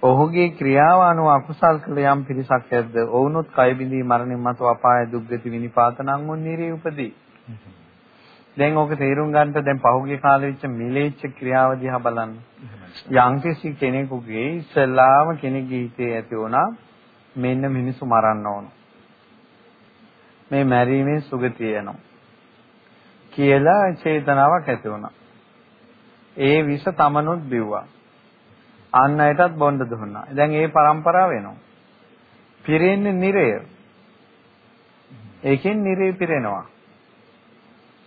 ඔහුගේ ක්‍රියාව අනුව අකුසල් කළ යම් පිරිසක් ඇද්ද ඔවුනොත් කය බිඳී මරණින් මතු අපාය දුර්ගති විනිපාතනං වූ නිරේ උපදී. දැන් ඕක තේරුම් ගන්නට දැන් පහුගිය කාලේ වෙච්ච මිලේච්ඡ ක්‍රියාව දිහා බලන්න. යම්කිසි කෙනෙකුගේ ඉස්සලාම කෙනෙක්ගේ හිතේ ඇති වුණා මෙන්න මිනිස්සු මරන්න ඕන. මේ මැරීමේ සුගතිය යනවා. කියලා චේතනාවක් ඇති වුණා. ඒ විස තමනුත් බිව්වා. අන් අයටත් බොණ්ඩ දුන්නා. දැන් ඒ પરම්පරාව වෙනවා. පිරෙන්නේ නිරය. ඒකෙන් නිරේ පිරෙනවා.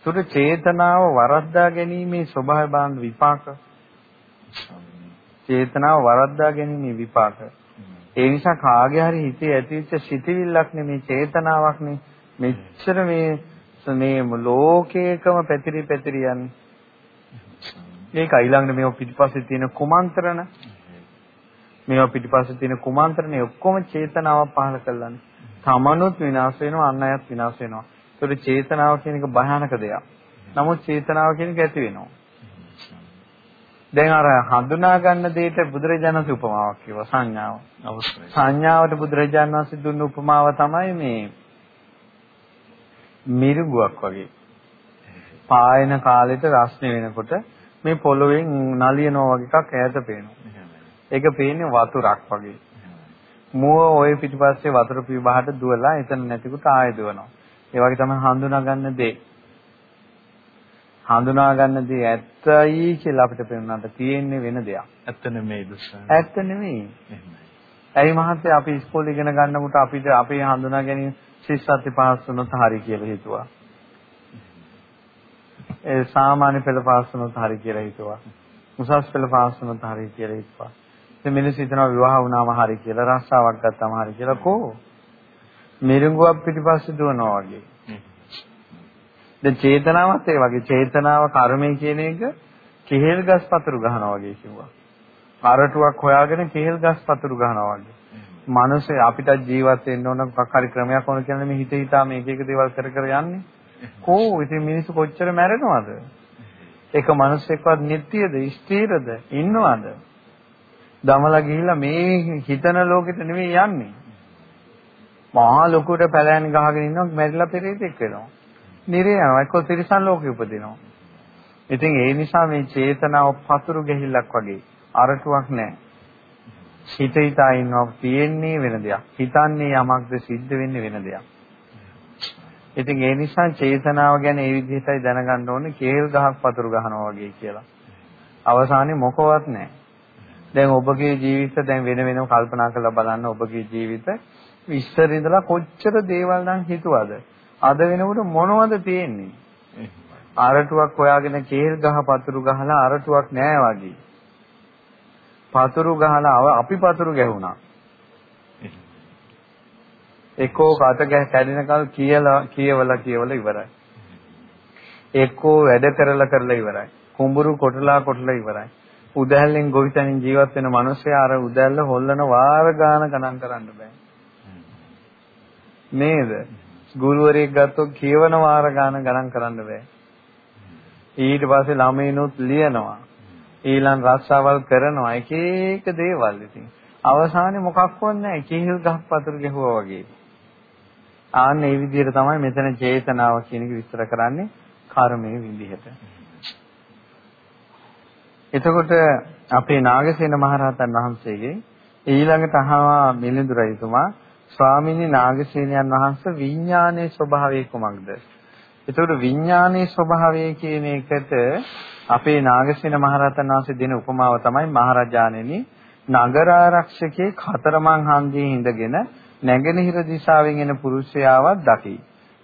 තුර චේතනාව වරද්දා ගැනීමේ ස්වභාව බාන් විපාක චේතනාව වරද්දා ගැනීමේ විපාක ඒ නිසා කාගේ හරි හිතේ ඇතිවෙච්ච සිතිවිල්ලක් නෙමේ චේතනාවක් නේ මෙච්චර මේ මේ ලෝකේකම පැතිරි පැතිරි යන්නේ ඒක ඊළඟට මේව පිටිපස්සේ තියෙන කුමන්ත්‍රණ මේව පිටිපස්සේ තියෙන කුමන්ත්‍රණේ ඔක්කොම චේතනාව පහල කළානේ තමනුත් විනාශ වෙනවා අන් අයත් විනාශ වෙනවා ඒකට චේතනාව කියන එක භයානක දෙයක්. නමුත් චේතනාව කියන එක ඇති වෙනවා. දැන් අර හඳුනා ගන්න දෙයට බුදුරජාණන් වහන්සේ උපමාවක් කිව්වා සංඥාව. අවශ්‍යයි. සංඥාවට බුදුරජාණන් වහන්සේ දුන්න උපමාව තමයි මේ මිරිඟුවක් වගේ. පායන කාලෙට රස්නේ වෙනකොට මේ පොළොවෙන් නලියනවා වගේ එකක් ඈත පේනවා. ඒක පේන්නේ වතුරක් වගේ. මුව ওই පිටිපස්සේ වතුර පිබහට දුවලා එතන නැතිකොට ආයෙ දුවනවා. ඒ වගේ තමයි හඳුනා ගන්න දේ. හඳුනා ගන්න දේ ඇත්තයි කියලා අපිට පේනවාට තියෙන්නේ වෙන දෙයක්. ඇත්ත නෙමෙයි දුස්සන. ඇත්ත නෙමෙයි. ඇයි මහත්තයා අපි ඉස්කෝලේ ඉගෙන ගන්නකොට අපිට අපේ හඳුනා ගැනීම ශිෂ්‍යත්ව පාස් වුණොත් හරි කියලා හිතුවා. ඒ සාමාන්‍ය පෙළ පාස් වුණොත් හරි කියලා හිතුවා. උසස් පෙළ පාස් වුණොත් හරි කියලා හිතුවා. ඉතින් මිනිස්සු හිතනවා විවාහ වුණාම හරි කියලා රස්සාවක් ගත්තාම හරි කියලා කෝ මිරිඟුවක් පිටිපස්සේ දුවනවා වගේ. දැන් චේතනාවත් ඒ වගේ චේතනාව කර්මය කියන එක කෙහෙල් ගස් පතුරු ගහනවා වගේ කිව්වා. අරටුවක් හොයාගෙන කෙහෙල් ගස් පතුරු ගහනවා වගේ. මනුස්සේ අපිට ජීවත් වෙන්න ඕන මොකක් හරි ක්‍රමයක් ඕන කියන්නේ මේ හිත හිතා මේක එක දේවල් කර කර යන්නේ. කෝ ඉතින් මිනිස්සු කොච්චර මැරෙනවද? එක මිනිස්සෙක්වත් නිට්ටියද, ස්ථිරද, ඉන්නවද? දමලා ගිහිල්ලා මේ හිතන ලෝකෙට නෙමෙයි යන්නේ. මහා ලොකුට පැලෑන් ගහගෙන ඉන්නවා මැරිලා පෙරේතෙක් වෙනවා. නිරේ යනවා එක්ක තිරිසන් ලෝකෙ උපදිනවා. ඉතින් ඒ නිසා මේ චේතනාව පතුරු ගහිල්ලක් වගේ අරටුවක් නැහැ. හිත හිතා ඉන්නවා තියෙන්නේ වෙන දෙයක්. හිතන්නේ යමක්ද සිද්ධ වෙන්නේ වෙන දෙයක්. ඉතින් ඒ නිසා චේතනාව ගැන ඒ විදිහටයි දැනගන්න ඕනේ කේල් ගහක් පතුරු ගහනවා වගේ කියලා. අවසානයේ මොකවත් නැහැ. දැන් ඔබගේ ජීවිත දැන් වෙන වෙනම කල්පනා කරලා බලන්න ඔබගේ ජීවිත ඉස්සර ඉඳලා කොච්චර දේවල් නම් හිතුවද? අද වෙනකොට මොනවද තියෙන්නේ? අරටුවක් හොයාගෙන කේල් ගහ පතුරු ගහලා අරටුවක් නැහැ වගේ. පතුරු ගහලා අපි පතුරු ගැහුණා. එක්කෝ කට කැඩෙනකල් කියලා කියවලා කියවලා ඉවරයි. එක්කෝ වැඩ කරලා කරලා ඉවරයි. කුඹුරු කොටලා කොටලා ඉවරයි. උදැල්ලෙන් ගොවිතැනින් ජීවත් වෙන මිනිස්සයා අර උදැල්ල හොල්ලන වාර ගාන ගණන් කරන්න බෑ. නේද? ගුරුවරයෙක් ගත්තොත් කියවන වාර ගාන ගණන් කරන්න බෑ. ඊට පස්සේ ළමයිනුත් ලියනවා. ඊළඟ රස්සාවල් කරනවා එක එක දේවල් ඉතින් අවසානයේ මොකක්වත් නැහැ කිහිල් ගහක් පතුරු ගැහුවා වගේ ආන්න මේ විදිහට තමයි මෙතන චේතනාව කියන එක විස්තර කරන්නේ කර්මයේ විදිහට එතකොට අපේ නාගසේන මහරහතන් වහන්සේගේ ඊළඟට අහවා මිලිඳු රජතුමා ස්වාමීනි නාගසේනයන් වහන්සේ විඥානයේ ස්වභාවය කුමක්ද? එතකොට විඥානයේ ස්වභාවය කියන එකට අපේ නාගසේන මහරහතන් වහන්සේ දෙන උපමාව තමයි මහරජාණෙනි නගරාරක්ෂකේ කතරමං හන්දියේ ඉඳගෙන නැගෙනහිර දිශාවෙන් එන පුරුෂයාවත් දකි.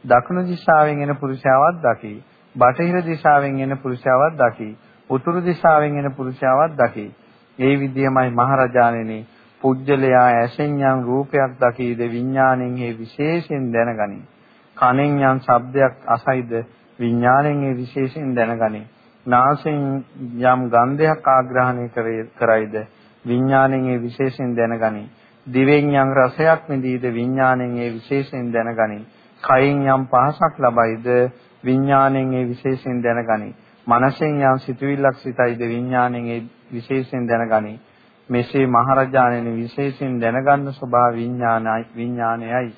දකුණු දිශාවෙන් එන පුරුෂයාවත් දකි. බටහිර දිශාවෙන් එන පුරුෂයාවත් දකි. උතුරු දිශාවෙන් එන පුරුෂයාවත් දකි. ඒ විදියමයි මහරජාණෙනි පුජ්‍යලයා ඇසෙන් යම් රූපයක් දකීද විඥාණයෙන් ඒ විශේෂයෙන් දැනගනි. කනෙන් යම් ශබ්දයක් අසයිද විඥාණයෙන් ඒ විශේෂයෙන් දැනගනි. නාසයෙන් යම් ගන්ධයක් ආග්‍රහණය කරයිද විඥාණයෙන් ඒ විශේෂයෙන් දැනගනි. දිවෙන් යම් රසයක් විඳීද විඥාණයෙන් ඒ විශේෂයෙන් දැනගනි. කයින් යම් පහසක් ලබයිද විඥාණයෙන් ඒ විශේෂයෙන් දැනගනි. මනසෙන් යම් සිතුවිල්ලක් සිතයිද විඥාණයෙන් ඒ විශේෂයෙන් දැනගනි. මෙසේ මහරජාණෙනි විශේෂයෙන් දැනගන්න ස්වභාව විඥානයි විඥානයයි.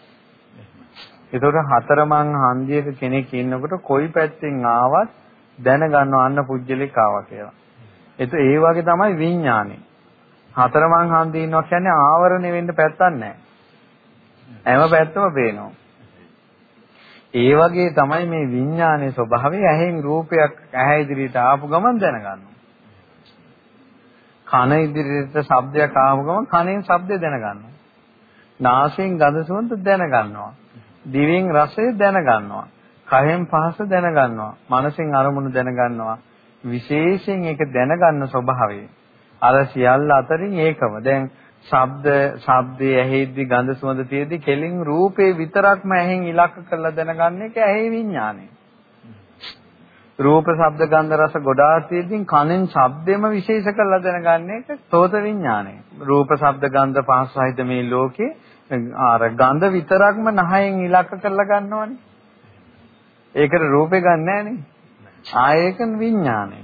ඒතකොට හතරමං හන්දියක කෙනෙක් ඉන්නකොට කොයි පැත්තෙන් ආවත් දැනගන්නවා අන්න පුජ්‍යලෙක් ආවා කියලා. ඒත් ඒ වගේ තමයි විඥානෙ. හතරමං හන්දිය ඉන්නවා කියන්නේ ආවරණය වෙන්න පැත්තක් නැහැ. හැම පැත්තම පේනවා. ඒ වගේ තමයි මේ විඥානයේ ස්වභාවය ඇහෙන් රූපයක් ඇහැ ඉදිරියට ආපු ගමන් දැනගන්නවා. කන ඉදිරියට ශබ්දයක් ආපු ගමන් කනෙන් ශබ්දය දැනගන්නවා. නාසයෙන් ගඳ සුවඳ දැනගන්නවා. දිවෙන් රසය දැනගන්නවා. කයෙන් පහස දැනගන්නවා. මනසෙන් අරමුණු දැනගන්නවා. විශේෂයෙන් ඒක දැනගන්න ස්වභාවය. අර සියල්ල අතරින් ඒකම. දැන් ශබ්ද ශබ්දයේ ඇහෙද්දි ගඳ සුවඳ තියෙද්දි කෙලින් රූපේ විතරක්ම ඇහෙන් ඉලක්ක කරලා දැනගන්න එක ඇහි විඥානය. රූප ශබ්ද ගන්ධ රස ගොඩාක් තියෙද්දි කනෙන් ශබ්දෙම විශේෂ කරලා දැනගන්න එක සෝත විඥානය. රූප ශබ්ද ගන්ධ පහස සහිත මේ ලෝකේ අර ගඳ විතරක්ම නහයෙන් ඉලක්ක කරලා ගන්නවනේ. ඒකට රූපේ ගන්නෑනේ. ආයේක විඥානය.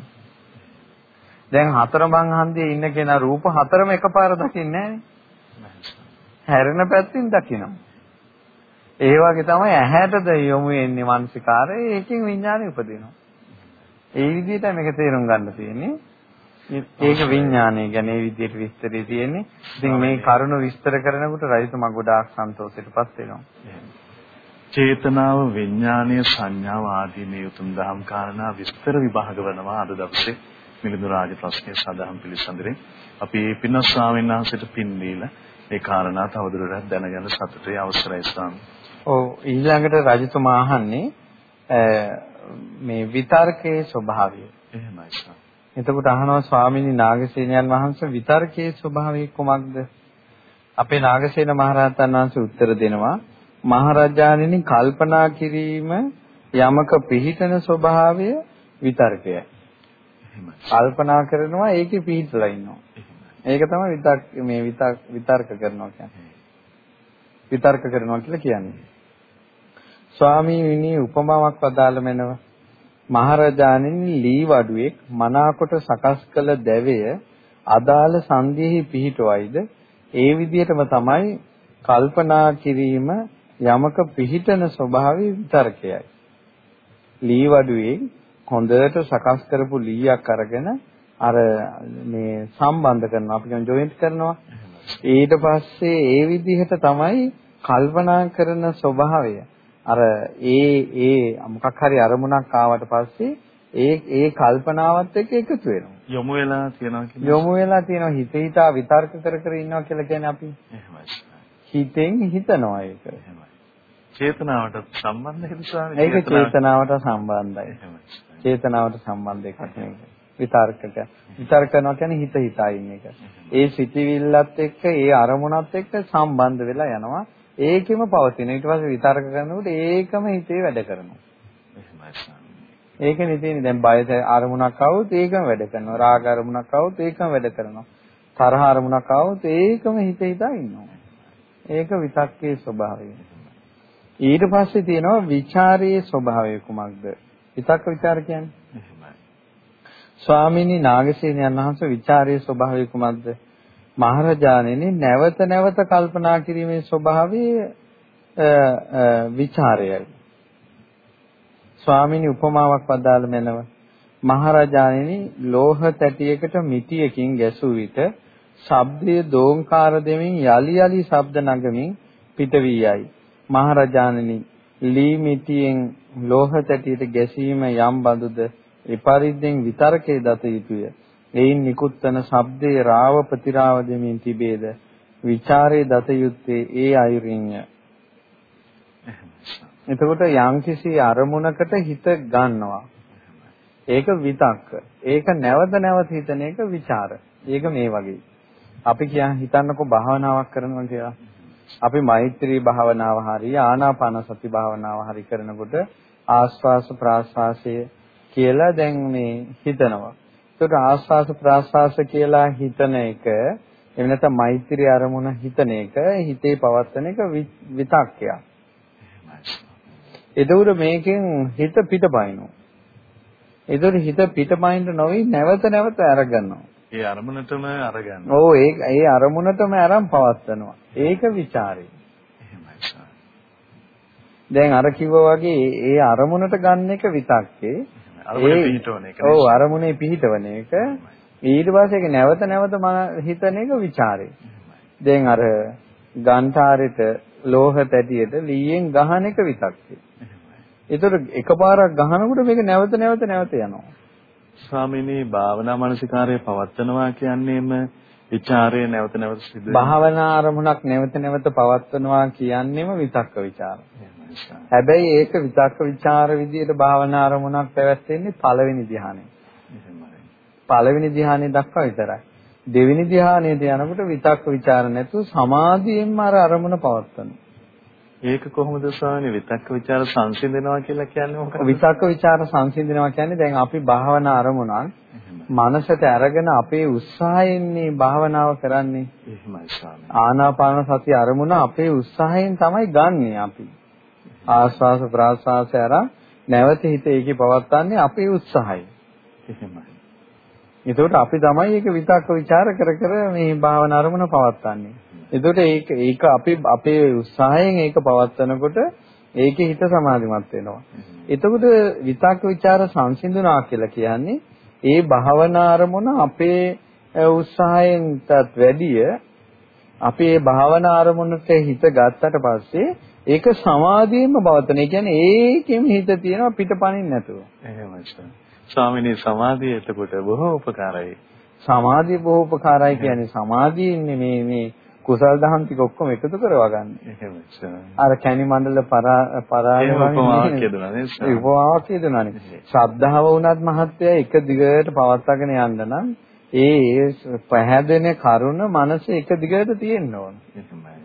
දැන් හතරමං හන්දියේ ඉන්න කෙනා රූප හතරම එකපාර දකින්නේ හැරෙන පැත්තෙන් දකිනවා. ඒ වගේ තමයි ඇහැටද යොමු වෙන්නේ මානසිකාරය ඒකෙන් විඥානය උපදිනවා. ඒ විදිහට මේක තේරුම් ගන්න තියෙන්නේ. ඒක විඥානය ගැන ඒ විදිහට විස්තරය තියෙන්නේ. ඉතින් මේ කරුණ විස්තර කරනකොට රජතුමා ගොඩාක් සන්තෝෂයටපත් වෙනවා. චේතනාව විඥානීය සංඥාව ආදී මේ උතුම් දහම් කාරණා විස්තර විභාග වෙනවා අද දවසේ මිලිඳු රාජ ප්‍රශ්නයේ සදාහම් පිළිසඳරේ අපි පින්න ස්වාමීන් වහන්සේට පින් දීලා ඒ කාරණා තවදුරටත් දැනගන්න සතුටේ අවසරයි ස්වාමී. ඔව් ඊළඟට රජතුමා අහන්නේ මේ විතර්කයේ ස්වභාවය. එහෙමයි ස්වාමී. එතකොට අහනවා ස්වාමීනි නාගසේනයන් වහන්සේ විතර්කයේ ස්වභාවය කුමක්ද? අපේ නාගසේන මහරහතන් වහන්සේ උත්තර දෙනවා මහරජාණෙනි කල්පනා කිරීම යමක පිහිටන ස්වභාවය විතර්කයයි. කල්පනා කරනවා ඒකේ පිහිටලා ඉන්නවා. ඒක තමයි විතර්ක මේ විතර්ක විතර්ක කරනවා කියන්නේ. විතර්ක කරනවා කියලා කියන්නේ. ස්වාමීනි උපමාවක් වදාළ මැනව මහරජාණෙනි ලී වඩුවෙක් මනාකොට සකස් කළ දැවය අදාළ සංධියෙහි පිහිටවයිද ඒ විදිහටම තමයි කල්පනා කිරීම යමක පිහිටන ස්වභාවය විතර්කයයි. ලී වඩුවේ හොඳට සකස් කරපු ලීයක් අරගෙන අර මේ සම්බන්ධ කරනවා අපි කියන ජොයින්ට් කරනවා ඊට පස්සේ ඒ විදිහට තමයි කල්පනා කරන ස්වභාවය අර ඒ ඒ මොකක් හරි අරමුණක් ආවට පස්සේ ඒ ඒ කල්පනාවත් එක්ක එකතු වෙනවා. යොමු වෙලා තියනවා කියන්නේ. යොමු වෙලා තියනවා හිත හිතා විතර්ක කර කර ඉන්නවා කියලා කියන්නේ අපි. එහෙමයි. හිතෙන් හිතනවා ඒක. එහෙමයි. චේතනාවට සම්බන්ධ ස්වාමීනි. ඒක චේතනාවට සම්බන්ධයි. එහෙමයි. චේතනාවට සම්බන්ධ එකක් මේක. විතර්කක. විතර්ක කරනවා කියන්නේ හිත හිතා ඉන්න එක. ඒ සිතිවිල්ලත් එක්ක ඒ අරමුණත් එක්ක සම්බන්ධ වෙලා යනවා. ඒකෙම පවතින. ඊට පස්සේ විතර්ක කරනකොට ඒකම හිතේ වැඩ කරනවා. ඒකනේ තියෙන්නේ දැන් බය අරමුණක් આવුත් ඒකම වැඩ කරනවා. රාග අරමුණක් આવුත් ඒකම වැඩ කරනවා. තරහ අරමුණක් આવුත් ඒකම හිත හිතා ඉන්නවා. ඒක විතක්කේ ස්වභාවය. ඊට පස්සේ තියෙනවා විචාරයේ ස්වභාවය කුමක්ද? විතක්ක ਵਿਚාර කියන්නේ. ස්වාමීනි නාගසේනයන් වහන්සේ ਵਿਚාරයේ ස්වභාවය කුමක්ද? මහරජාණෙනි නැවත නැවත කල්පනා කිරීමේ ස්වභාවය විචාරයයි. ස්වාමීනි උපමාවක් වදාළ මැනව. මහරජාණෙනි ලෝහ තැටියකට මිටියකින් ගැසූ විට ශබ්දයේ දෝංකාර දෙමින් යලි යලි ශබ්ද නගමින් පිට වී යයි. මහරජාණෙනි ලී මිටියෙන් ලෝහ තැටියට ගැසීම යම් බඳුද විපරිද්දෙන් විතරකේ දත යුතුය. එයින් නිකුත් වන ශබ්දේ රාව ප්‍රතිරාව දෙමින් තිබේද? විචාරයේ දත යුත්තේ ඒ අයුරින්ය. එතකොට යම්කිසි අරමුණකට හිත ගන්නවා. ඒක විතක්ක. ඒක නැවත නැවත හිතන එක විචාර. ඒක මේ වගේ. අපි කියන් හිතන්නකෝ භාවනාවක් කරනවා කියලා. අපි මෛත්‍රී භාවනාව හරි ආනාපාන සති භාවනාව හරි කරනකොට ආස්වාස ප්‍රාස්වාසය කියලා දැන් මේ හිතනවා ඒකට ආස්වාස ප්‍රාස්වාස කියලා හිතන එක එහෙම නැත්නම් මෛත්‍රී අරමුණ හිතන එක හිතේ පවත්වන එක විතක්කයක්. එතකොට මේකෙන් හිත පිටපයින්නවා. එතකොට හිත පිටපයින්ට නොවි නැවත නැවත අරගන්නවා. ඒ අරමුණටම අරගන්න. ඔව් ඒ ඒ අරමුණටම අරන් පවස්සනවා. ඒක ਵਿਚාරේ. එහෙමයි. දැන් අර කිව්වා වගේ ඒ අරමුණට ගන්න එක විතක්කේ. අරමුණේ පිහිටවන එක. ඔව් අරමුණේ පිහිටවන එක. ඊට පස්සේ ඒක නැවත නැවත මන හිතන එක ਵਿਚාරේ. දැන් අර ගන්ටාරෙට ලෝහ තැටියට ලීයෙන් ගහන එක විතක්කේ. ඒතර එකපාරක් ගහනකොට මේක නැවත නැවත නැවත යනවා. ස්වාමිනේ භාවනා මානසිකාරය පවත්වනවා කියන්නේම ਵਿਚාරය නැවත නැවත සිදු භාවනා අරමුණක් නැවත නැවත පවත්වනවා කියන්නේම විතක්ක ਵਿਚාර. හැබැයි ඒක විතක්ක ਵਿਚාර විදියට භාවනා අරමුණක් පැවැත්වෙන්නේ පළවෙනි ධ්‍යානෙ. පළවෙනි ධ්‍යානෙ දක්වා විතරයි. දෙවෙනි ධ්‍යානෙට යනකොට විතක්ක ਵਿਚාර නැතුව සමාධියෙන්ම අර අරමුණ පවත්වනවා. ඒක කොහොමද ස්වාමී විතක්ක ਵਿਚාර සංසිඳනවා කියලා කියන්නේ මොකක්ද? විතක්ක ਵਿਚාර සංසිඳනවා කියන්නේ දැන් අපි භාවනා අරමුණක් මනසට අරගෙන අපේ උත්සාහයෙන් මේ භාවනාව කරන්නේ. එහෙමයි ස්වාමී. ආනාපාන සති අරමුණ අපේ උත්සාහයෙන් තමයි ගන්නෙ අපි. ආස්වාස ප්‍රාස්වාසය අර නැවත හිත ඒකේ පවත්න්නේ අපේ උත්සාහයෙන්. එහෙමයි. ඒකෝට අපි තමයි ඒක විතක්ක ਵਿਚාර කර කර මේ භාවනා අරමුණ පවත්න්නේ. එතකොට ඒක ඒක අපි අපේ උත්සාහයෙන් ඒක පවත්නකොට ඒකේ හිත සමාධිමත් වෙනවා. එතකොට විතක්ක ਵਿਚාර සංසිඳුණා කියලා කියන්නේ ඒ භාවනා අරමුණ අපේ උත්සාහයෙන්ටත් වැඩිය අපේ භාවනා අරමුණට හිත ගත්තට පස්සේ ඒක සමාධියෙන්ම පවතන. ඒ කියන්නේ ඒකෙම හිත තියෙනවා පිටපණින් නැතුව. එහෙමයි. ස්වාමිනේ සමාධිය එතකොට බොහෝ උපකාරයි. සමාධිය බොහෝ උපකාරයි කියන්නේ සමාධියන්නේ මේ මේ කුසල් දහම් ටික ඔක්කොම එකතු කරවා ගන්න. එහෙමයි. අර කැණි මණ්ඩල පරා පරාය උපමාවක් කියදුනා නේද? උපමාවක් කියදුනානේ. ශ්‍රද්ධාව වුණත් මහත්ය එක දිගට පවත්වාගෙන යන්න නම් ඒ පැහැදෙන කරුණ මනස එක දිගට තියෙන්න ඕන. එහෙමයි.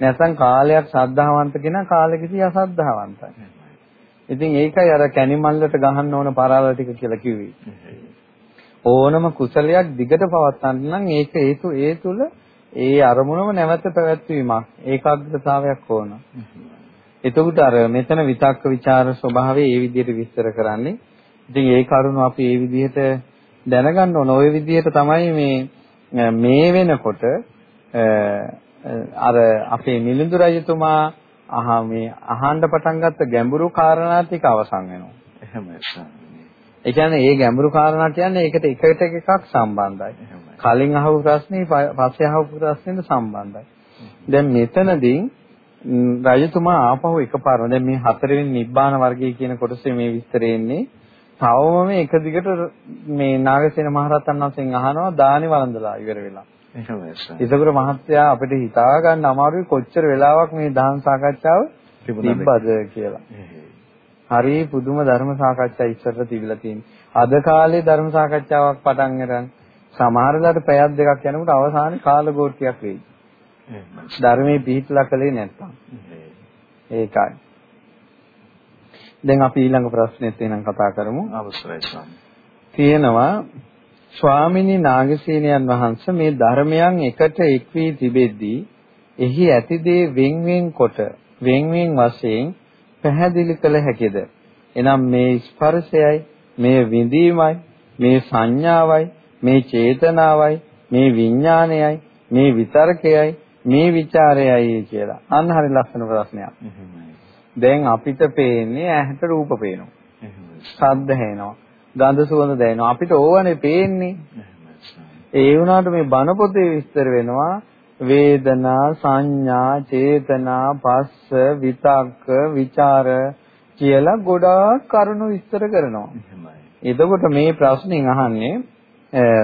නැත්නම් කාලයක් ශ්‍රද්ධාවන්ත කෙනා කාලෙකදී අශ්‍රද්ධාවන්තයි. ඉතින් ඒකයි අර කැනිමල්ලට ගහන්න ඕන පරාල ටික කියලා කිව්වේ. ඕනම කුසලයක් දිගට පවත්වන්න නම් ඒක හේතු ඒ තුල ඒ අරමුණම නැවත පැවැත්වීමක් ඒකාග්‍රතාවයක් ඕන. එතකොට අර මෙතන විතක්ක ਵਿਚාර ස්වභාවය ඒ විදිහට විස්තර කරන්නේ. ඉතින් ඒ කරුණ අපි ඒ විදිහට දැනගන්න ඕන. ওই විදිහට තමයි මේ මේ වෙනකොට අර අපේ මිලිඳු රජතුමා අහා මේ අහන්න පටන් ගත්ත ගැඹුරු කාරණා ටික අවසන් වෙනවා. එහෙමයි. ඒ කියන්නේ මේ ගැඹුරු කාරණා කියන්නේ ඒකට එකට එකක් සම්බන්ධයි. එහෙමයි. කලින් අහපු ප්‍රශ්නේ පස්සේ අහපු ප්‍රශ්නෙට සම්බන්ධයි. දැන් මෙතනදී රජතුමා ආපහු එකපාරම දැන් මේ හතරවෙනි නිබ්බාන වර්ගය කියන කොටසේ මේ විස්තරය එන්නේ තවම මේ එක දිගට මේ නාගසේන මහරහතන් වහන්සේගෙන් අහනවා දානි වළඳලා ඉවර වෙලා. එහෙමයි සර්. ඒකවල මහත්තයා අපිට හිතා ගන්න අමාරුයි කොච්චර වෙලාවක් මේ දහම් සාකච්ඡාව තිබ්බද කියලා. හරි පුදුම ධර්ම සාකච්ඡා ඉස්සරට තිබිලා තියෙනවා. අද කාලේ ධර්ම සාකච්ඡාවක් පටන් ගන්න සමහරලාට පැයක් දෙකක් යනකොට අවසානයේ කාලගෝට්ටියක් වෙයි. ධර්මයේ පිහිටලා කලේ නැත්තම්. ඒකයි. දැන් අපි ඊළඟ ප්‍රශ්නෙත් එනම් කතා කරමු. අවසරයි ස්වාමී. තියෙනවා ස්වාමිනී නාගසේනයන් වහන්සේ මේ ධර්මයන් එකට එක් වී තිබෙද්දී එහි ඇති දේ වෙන් වෙන් කොට වෙන් වෙන් වශයෙන් පැහැදිලි කළ හැකියද? එනම් මේ ස්පර්ශයයි, මේ විඳීමයි, මේ සංඥාවයි, මේ චේතනාවයි මේ විඥානයයි මේ විතර්කයයි මේ ਵਿਚාරයයි කියලා. අන්න හරි ලස්සන ප්‍රශ්නයක්. දැන් අපිට පේන්නේ ඇහැට රූප පේනවා. ශබ්ද ඇහෙනවා. ගඳ සුවඳ දැනෙනවා. අපිට ඕවනේ පේන්නේ. ඒ වුණාට මේ බණ පොතේ විස්තර වෙනවා වේදනා සංඥා චේතනා පස්ස විතක්ක විචාර කියලා ගොඩාක් කරුණු විස්තර කරනවා. එතකොට මේ ප්‍රශ්نين අහන්නේ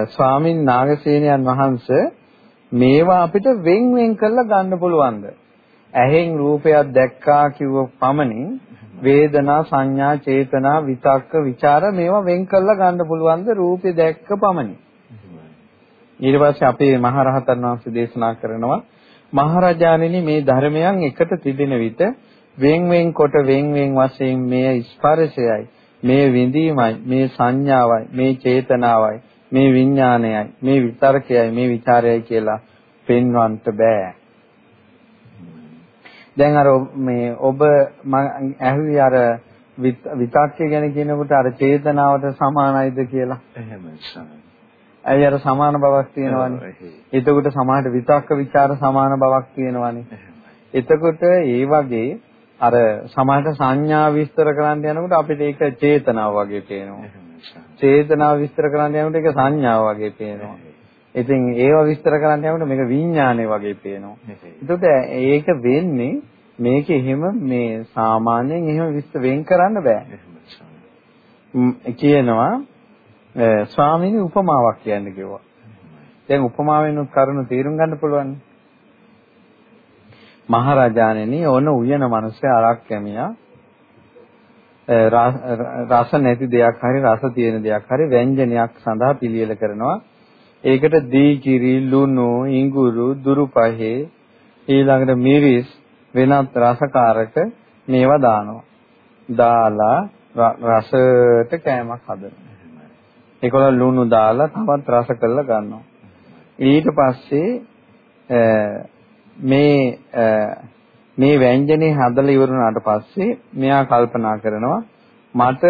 ස්වාමින් නාගසේනයන් වහන්සේ මේවා අපිට වෙන් වෙන් කරලා ගන්න පුළුවන්ද? ඇහෙන් රූපයක් දැක්කා කිව්ව පමණින් වේදනා සංඥා චේතනා විතක්ක ਵਿਚාර මේවා වෙන් කරලා ගන්න පුළුවන්ද රූපේ දැක්ක පමණින්? ඊට පස්සේ අපේ මහරහතන් වහන්සේ දේශනා කරනවා මහරජාණෙනි මේ ධර්මයන් එකට තිබෙන විට වෙන් වෙන් කොට වෙන් වෙන් වශයෙන් මේ ස්පර්ශයයි මේ විඳීමයි මේ සංඥාවයි මේ චේතනාවයි මේ විඥානයයි මේ විතරකයයි මේ ਵਿਚාරයයි කියලා පෙන්වන්න බෑ. දැන් අර මේ ඔබ මම ඇහුවේ අර විතක්කය ගැන කියනකොට අර චේතනාවට සමානයිද කියලා. එහෙමයි සමානයි. ඇයි අර සමාන බවක් තියෙනවනේ. එතකොට සමාහට විතක්ක ਵਿਚාර සමාන බවක් තියෙනවනේ. එතකොට ඒ වගේ අර සමාහට සංඥා විස්තර කරන්න යනකොට අපිට ඒක චේතනාව වගේ පේනවා. චේතනාව විස්තර කරන්න යනකොට ඒක සංඥාව වගේ පේනවා. ඉතින් ඒවා විස්තර කරන්න යනකොට මේක විඥානය වගේ පේනවා. එතකොට ඒක වෙන්නේ මේක එහෙම මේ සාමාන්‍යයෙන් එහෙම විස්තර වෙන් කරන්න බෑ. කියනවා ස්වාමීනි උපමාවක් කියන්න කිව්වා. දැන් උපමාවෙන් කරුණු තේරුම් ගන්න පුළුවන්. මහරජාණෙනි ඕන උයන මිනිස්සේ අරක් කැමියා රස නැති දෙයක් හරි රස තියෙන දෙයක් හරි ව්‍යංජනයක් සඳහා පිළියෙල කරනවා. ඒකට දී කිරි ලුණු ඉඟුරු දුරු පහේ ඊළඟට මිරිස් වෙනත් රසකාරක මේවා දානවා. දාලා රසට කෑමක් හදනවා. ඒකවල ලුණු දාලා තවත් රස කරලා ගන්නවා. ඊට පස්සේ මේ මේ ව්‍යංජනේ හදලා ඉවරුනාට පස්සේ මෙයා කල්පනා කරනවා මට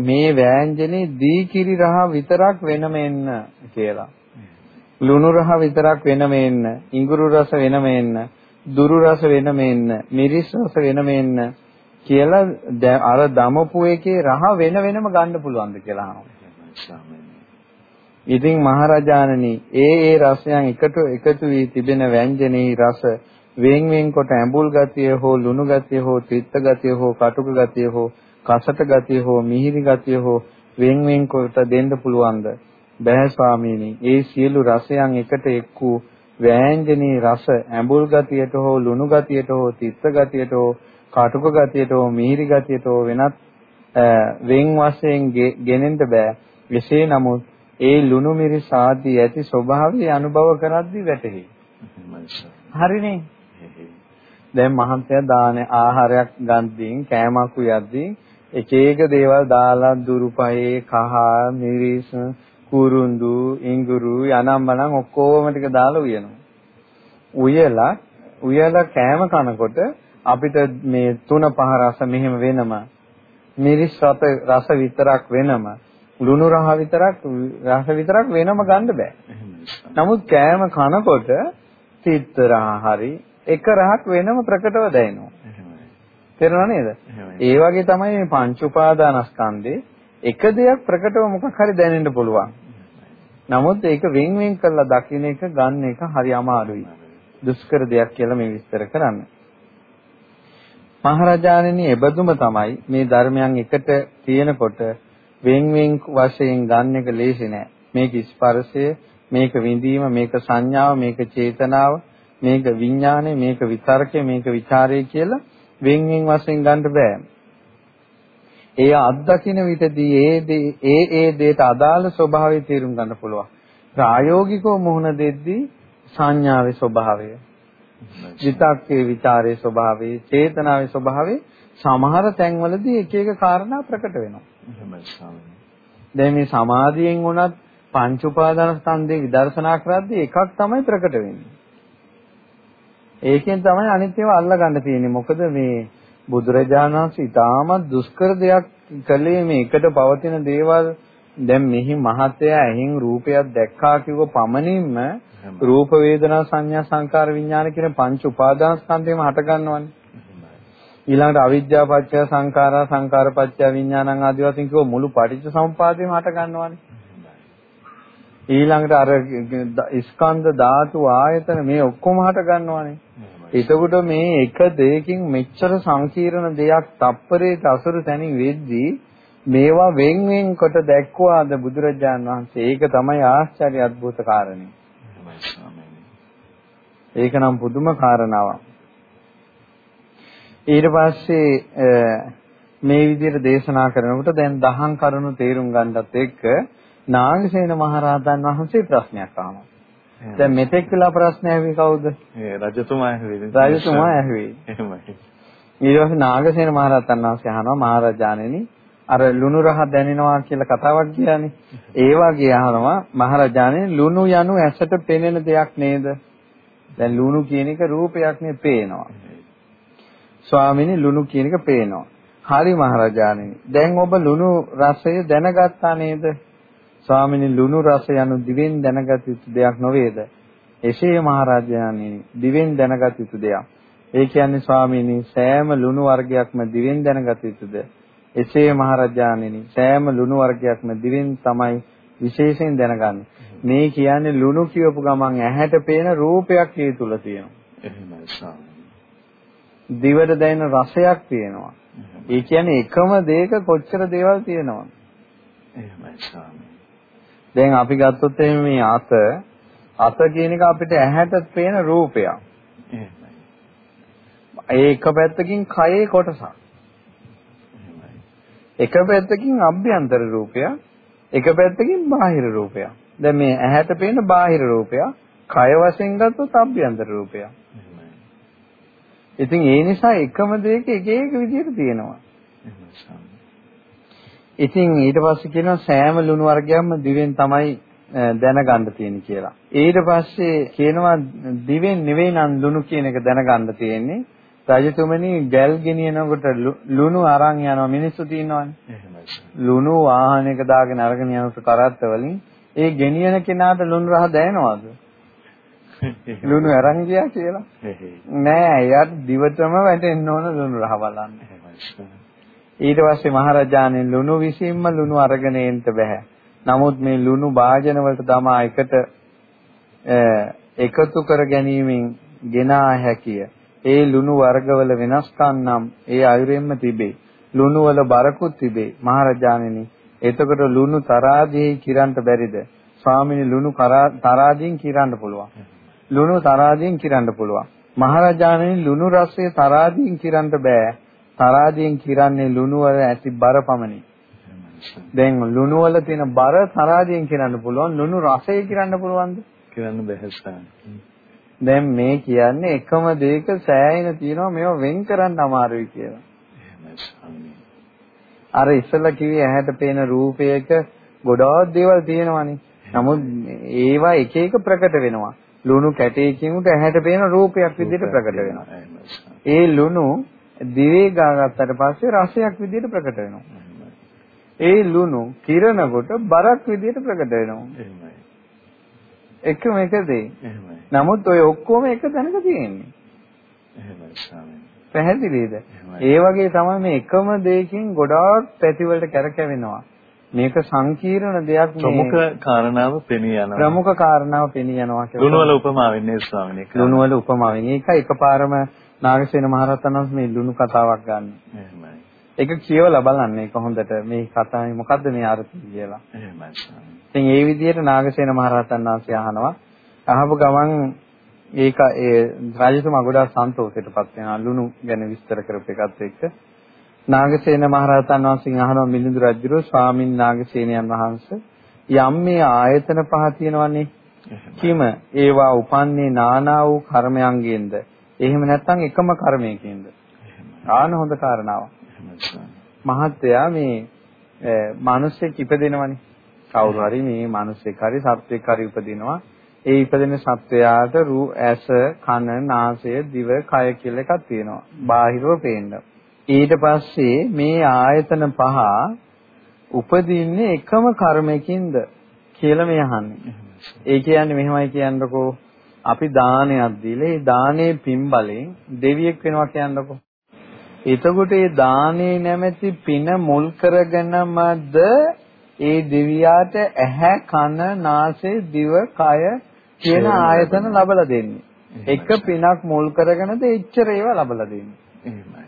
මේ ව්‍යංජනේ දීකිරි රහ විතරක් වෙනම එන්න කියලා. ලුණු රහ විතරක් වෙනම එන්න, ඉඟුරු රස වෙනම එන්න, දුරු රස වෙනම එන්න, මිරිස් රස වෙනම එන්න කියලා අර දමපු එකේ රහ වෙන වෙනම ගන්න පුළුවන්ද කියලා අහනවා. ඉතින් මහරජාණනි ඒ ඒ රසයන් එකට එකතු වී තිබෙන ව්‍යංජනයේ රස වෙන් වෙන් කොට ඇඹුල් ගතිය හෝ ලුණු ගතිය හෝ තිත්ත ගතිය හෝ කටුක ගතිය හෝ කසට ගතිය හෝ මිහිරි ගතිය හෝ වෙන් වෙන් කොට දෙන්න පුළුවන්ද බෑ ස්වාමීනි ඒ සියලු රසයන් එකට එක් වූ ව්‍යංජනයේ රස ඇඹුල් ගතියට හෝ ලුණු ගතියට හෝ තිත්ත ගතියට හෝ කටුක ගතියට හෝ මිහිරි ගතියට හෝ වෙනත් වෙන් වශයෙන් ගෙනෙන්න බෑ එසේ නමුත් ඒ ලුණු මිරිස් ආදී ඇති ස්වභාවය අනුභව කරද්දී වැටහි. හරිනේ. දැන් මහන්තයා දාන ආහාරයක් ගන්දින් කෑමක් උයද්දී එක එක දේවල් දාලා දුරුපහේ කහ මිරිස් කුරුඳු ඉඟුරු යනම් බනම් ඔක්කොම ටික දාලා උයනවා. උයලා උයලා කෑම කනකොට අපිට මේ තුන පහ රස මෙහෙම වෙනම මිරිස් රස විතරක් වෙනම ලුණු රහ විතරක් රස විතරක් වෙනම ගන්න බෑ. නමුත් කෑම කනකොට තිත්ත රහ හරි එක රහක් වෙනම ප්‍රකටව දැනෙනවා. තේරෙනව නේද? ඒ වගේ තමයි මේ පංච උපාදානස්කන්ධේ එක දෙයක් ප්‍රකටව මොකක් හරි දැනෙන්න පුළුවන්. නමුත් ඒක වෙන් වෙන් කරලා දකින්න එක ගන්න එක හරි අමාරුයි. දුෂ්කර දෙයක් කියලා මේ විස්තර කරන්නේ. මහරජාණෙනි එබඳුම තමයි මේ ධර්මයන් එකට තියෙනකොට වෙන් වෙන් වශයෙන් ගන්න එක ලේසි නෑ. මේක ස්පර්ශය, මේක විඳීම, මේක සංඥාව, මේක චේතනාව, මේක විඥානය මේක විතරකය මේක ਵਿਚාරය කියලා වෙන් වෙන් වශයෙන් ගන්න බෑ. ඒ අත්දකින විටදී ඒ ඒ ඒ දේට අදාළ ස්වභාවය තේරුම් ගන්න පුළුවන්. ප්‍රායෝගිකව මුහුණ දෙද්දී සංඥාවේ ස්වභාවය විතක්කේ ਵਿਚාරයේ ස්වභාවය චේතනාවේ ස්වභාවය සමහර තැන්වලදී එක එක කාරණා ප්‍රකට වෙනවා දැන් මේ සමාධියෙන් උනත් පංච උපාදාන ස්කන්ධේ විදර්ශනා කරද්දී එකක් තමයි ප්‍රකට වෙන්නේ ඒකෙන් තමයි අනිත් ඒවා අල්ලගන්න තියෙන්නේ. මොකද මේ බුදුරජාණන් වහන්සේ ඉතාමත් දුෂ්කර දෙයක් කළේ මේ එකට පවතින දේවල් දැන් මෙහි මහත්ය ඇහින් රූපයක් දැක්කා කිව්ව පමණින්ම රූප වේදනා සංඥා සංකාර විඥාන කියන පංච උපාදාන ස්කන්ධේම හට ගන්නවනේ. ඊළඟට අවිද්‍යාව පත්‍ය සංඛාරා සංකාර පත්‍ය විඥානං ආදී වශයෙන් කිව්ව මුළු පටිච්ච සමුපාදේම හට ගන්නවනේ. ඊළඟට අර ස්කන්ධ ධාතු ආයතන මේ ඔක්කොම හට ගන්නවනේ. එතකොට මේ එක දෙයකින් මෙච්චර සංකීර්ණ දෙයක් තප්පරයක අසුරු තැනින් වෙද්දී මේවා වෙන් වෙන් කොට දැක්වාද බුදුරජාණන් වහන්සේ ඒක තමයි ආශ්චර්ය අద్భుත කාරණේ. ඒක නම් පුදුම කාරණාවක්. ඊට පස්සේ මේ විදිහට දේශනා කරනකොට දැන් දහම් කරුණු තේරුම් ගන්නත් එක්ක නාගසේන මහරහතන් වහන්සේ ප්‍රශ්නයක් අහනවා. දැන් මෙතෙක් වෙලා ප්‍රශ්න ඇහුවේ කවුද? ඒ රජතුමා ඇහුවේ. රජතුමා ඇහුවේ. එහෙමයි. ඊට පස්සේ නාගසේන මහරහතන් වහන්සේ අහනවා මහරජාණෙනි අර ලුණු රහ දැනෙනවා කියලා කතාවක් කියන්නේ. ඒ වගේ අහනවා මහරජාණෙනි ලුණු යනු ඇසට පෙනෙන දෙයක් නේද? දැන් ලුණු කියන එක රූපයක් නේ පේනවා. ස්වාමිනේ ලුණු කියන එක පේනවා. හරි මහරජාණෙනි. දැන් ඔබ ලුණු රසය දැනගත්තා නේද? ස්වාමිනී ලුණු රස යනු දිවෙන් දැනගත යුතු දෙයක් නොවේද? එසේ මහරජාණනි දිවෙන් දැනගත යුතු දෙයක්. ඒ කියන්නේ ස්වාමීනි සෑම ලුණු වර්ගයක්ම දිවෙන් දැනගත යුතුද? එසේ මහරජාණනි සෑම ලුණු වර්ගයක්ම දිවෙන් තමයි විශේෂයෙන් දැනගන්නේ. මේ කියන්නේ ලුණු කියවපු ගමන් ඇහැට පේන රූපයක් ඒ තුල තියෙනවා. එහෙමයි ස්වාමීනි. දිවට දැනෙන රසයක් තියෙනවා. ඒ කියන්නේ එකම දෙයක කොච්චර දේවල් තියෙනවද? එහෙමයි ස්වාමීනි. දැන් අපි ගත්තොත් මේ අත අත කියන එක අපිට ඇහැට පේන රූපයක්. ඒ එක පැත්තකින් කයේ කොටසක්. එක පැත්තකින් අභ්‍යන්තර රූපයක්, එක පැත්තකින් බාහිර රූපයක්. දැන් මේ ඇහැට පේන බාහිර රූපයක්, කය වශයෙන් ගත්තොත් අභ්‍යන්තර රූපයක්. ඉතින් ඒ නිසා එකම දෙයක එක එක විදිහට තියෙනවා. ඉතින් ඊට පස්සේ කියනවා සෑම ලුණු වර්ගයක්ම දිවෙන් තමයි දැනගන්න තියෙන්නේ කියලා. ඊට පස්සේ කියනවා දිවෙන් නෙවෙයි නම් ලුණු කියන එක දැනගන්න තියෙන්නේ. රජතුමනි ගල් ගෙනියනකොට ලුණු අරන් යනවා මිනිස්සු තියෙනවනේ. ලුණු වාහනයක දාගෙන අරගෙන යනකොට කරත්ත වලින් ඒ ගෙනියන කෙනාට ලුණු රහ දැනෙනවද? ලුණු අරන් ගියා කියලා. නෑ එයාට දිවටම වැටෙන්න ඕන ලුණු රහ බලන්න. ඊට පස්සේ මහරජාණන් ලුණු විසින්ම ලුණු අරගෙන එන්න බෑ. නමුත් මේ ලුණු වාජන වලට තමා එකට එකතු කර ගැනීමෙන් ගෙනා හැකිය. ඒ ලුණු වර්ගවල වෙනස්කම් නම් ඒ අයුරෙන්ම තිබේ. ලුණු වල බරකුත් තිබේ. මහරජාණෙනි එතකොට ලුණු තරාදියේ කිරන්ට බැරිද? ස්වාමිනී ලුණු තරාදියෙන් කිරන්න පුළුවන්. ලුණු තරාදියෙන් කිරන්න පුළුවන්. මහරජාණෙනි ලුණු රසය තරාදියෙන් කිරන්න බෑ. තරාදියෙන් කිරන්නේ ලුණු වල ඇති බර පමණි. දැන් ලුණු වල තියෙන බර තරාදියෙන් කිරන්න පුළුවන් ලුණු රසය කිරන්න පුළුවන්ද? කිරන්න බැහැ දැන් මේ කියන්නේ එකම දෙයක සෑයෙන තියෙනවා මේවා වෙන් කරන්න අමාරුයි කියලා. අර ඉස්සලා කිව්වේ ඇහැට පේන රූපයක ගොඩාක් දේවල් තියෙනවානේ. නමුත් ඒවා එක එක ප්‍රකට වෙනවා. ලුණු කැටයකින් උට ඇහැට පේන රූපයක් විදිහට ප්‍රකට වෙනවා. ඒ ලුණු දිවේ ගාගත්තට පස්සේ රසයක් විදිහට ප්‍රකට වෙනවා. ඒ ලුණු කිරනකොට බරක් විදිහට ප්‍රකට වෙනවා. එකම එක දේ. නමුත් ඔය ඔක්කොම එක තැනක තියෙන්නේ. එහෙමයි ස්වාමීනි. පැහැදිලිද? ඒ වගේ තමයි මේ එකම දෙයකින් ගොඩාක් පැතිවලට කැරකෙවෙනවා. මේක සංකීර්ණ දෙයක් නේ. ප්‍රමුඛ කාරණාව පෙනී යනවා. ප්‍රමුඛ කාරණාව පෙනී යනවා කියලා. ලුණුවල උපමාවෙන් නේ ස්වාමීනි. ලුණුවල උපමාවෙන්. ඒක එකපාරම නාගසේන මහරහතන් වහන්සේ මේ ලුණු කතාවක් ගන්න. එහෙමයි. ඒක කියවලා බලන්න ඒක හොඳට මේ කතාවේ මොකද්ද මේ අර්ථය කියලා. එහෙමයි. ඉතින් ඒ විදිහට නාගසේන මහරහතන් වහන්සේ අහනවා. අහපු ගමන් ඒක ඒ රාජතුමා ගොඩාක් සන්තෝෂයටපත් වෙනවා ලුණු ගැන විස්තර කරපු එකත් එක්ක. නාගසේන මහරහතන් වහන්සේ අහනවා මිලිඳු රජුගේ ස්වාමින් නාගසේනයන් වහන්සේ යම් මේ ආයතන පහ තියෙනවනේ කිම ඒවා උපන්නේ නානා වූ කර්මයන්ගෙන්ද එහෙම නැත්නම් එකම කර්මයකින්ද? ආන හොඳ කාරණාවක්. මහත්තයා මේ මිනිස්සෙක් ඉපදෙනවනේ. කවුරු හරි මේ මිනිස්සෙක් හරි සත්වෙක් හරි උපදිනවා. ඒ ඉපදෙන සත්වයාට රූ ඇස කන නාසය දිව කය කියලා එකක් තියෙනවා. බාහිරව පේන්න. ඊට පස්සේ මේ ආයතන පහ උපදින්නේ එකම කර්මයකින්ද කියලා මේ අහන්නේ. ඒ කියන්නේ මෙහෙමයි කියන්නකෝ. අපි දානයක් දීලා ඒ දානේ පින් බලෙන් දෙවියෙක් වෙනවා කියන්නකෝ එතකොට ඒ දානේ නැමැති පින මුල් කරගෙනමද ඒ දෙවියාට ඇහැ කන නාසය දිව කය කියන ආයතන ලබලා දෙන්නේ. එක පිනක් මුල් කරගෙනද එච්චර ඒවා ලබලා දෙන්නේ. එහෙමයි.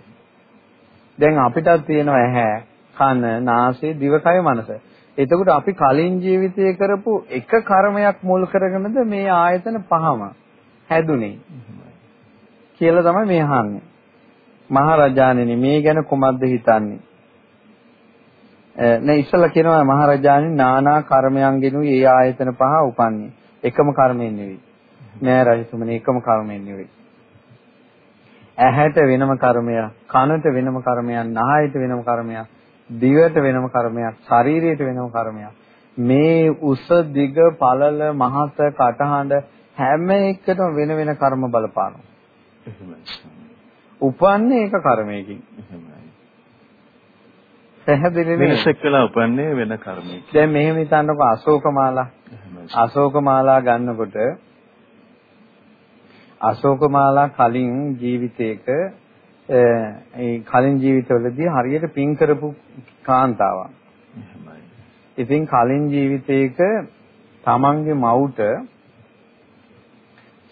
දැන් අපිටත් තියෙනවා ඇහැ කන නාසය දිව කය මනස. එතකොට අපි කලින් ජීවිතයේ කරපු එක කර්මයක් මුල් කරගෙනද මේ ආයතන පහම හැදුනේ. කියලා තමයි මේ අහන්නේ. මහරජාණෙනි මේ ගැන කුමක්ද හිතන්නේ? නේ ඉස්සලා කියනවා මහරජාණන් නානා කර්මයන්ගෙනුයි ඒ ආයතන පහ උපන්නේ. එකම කර්මයෙන් නෙවෙයි. නෑ රජතුමනි එකම කර්මයෙන් නෙවෙයි. ඇහැට වෙනම කර්මයක්, කනට වෙනම කර්මයක්, නහයට වෙනම කර්මයක්, දිවට වෙනම කර්මයක්, ශරීරයට වෙනම කර්මයක්. මේ උස දිග පළල මහත කටහඬ හැම එකටම වෙන වෙන කර්ම බලපානවා. උපන්නේ ඒක කර්මයකින්. පැහැදිලි නේ වෙනසක් වෙලා උපන්නේ වෙන කර්මයකින්. දැන් මෙහෙම හිතන්නකො අශෝකමාලා. අශෝකමාලා ගන්නකොට අශෝකමාලා කලින් ජීවිතයක ඒ කලින් ජීවිතවලදී හරියට පින් කරපු කාන්තාවක්. ඉතින් කලින් ජීවිතයක තමන්ගේ මවුට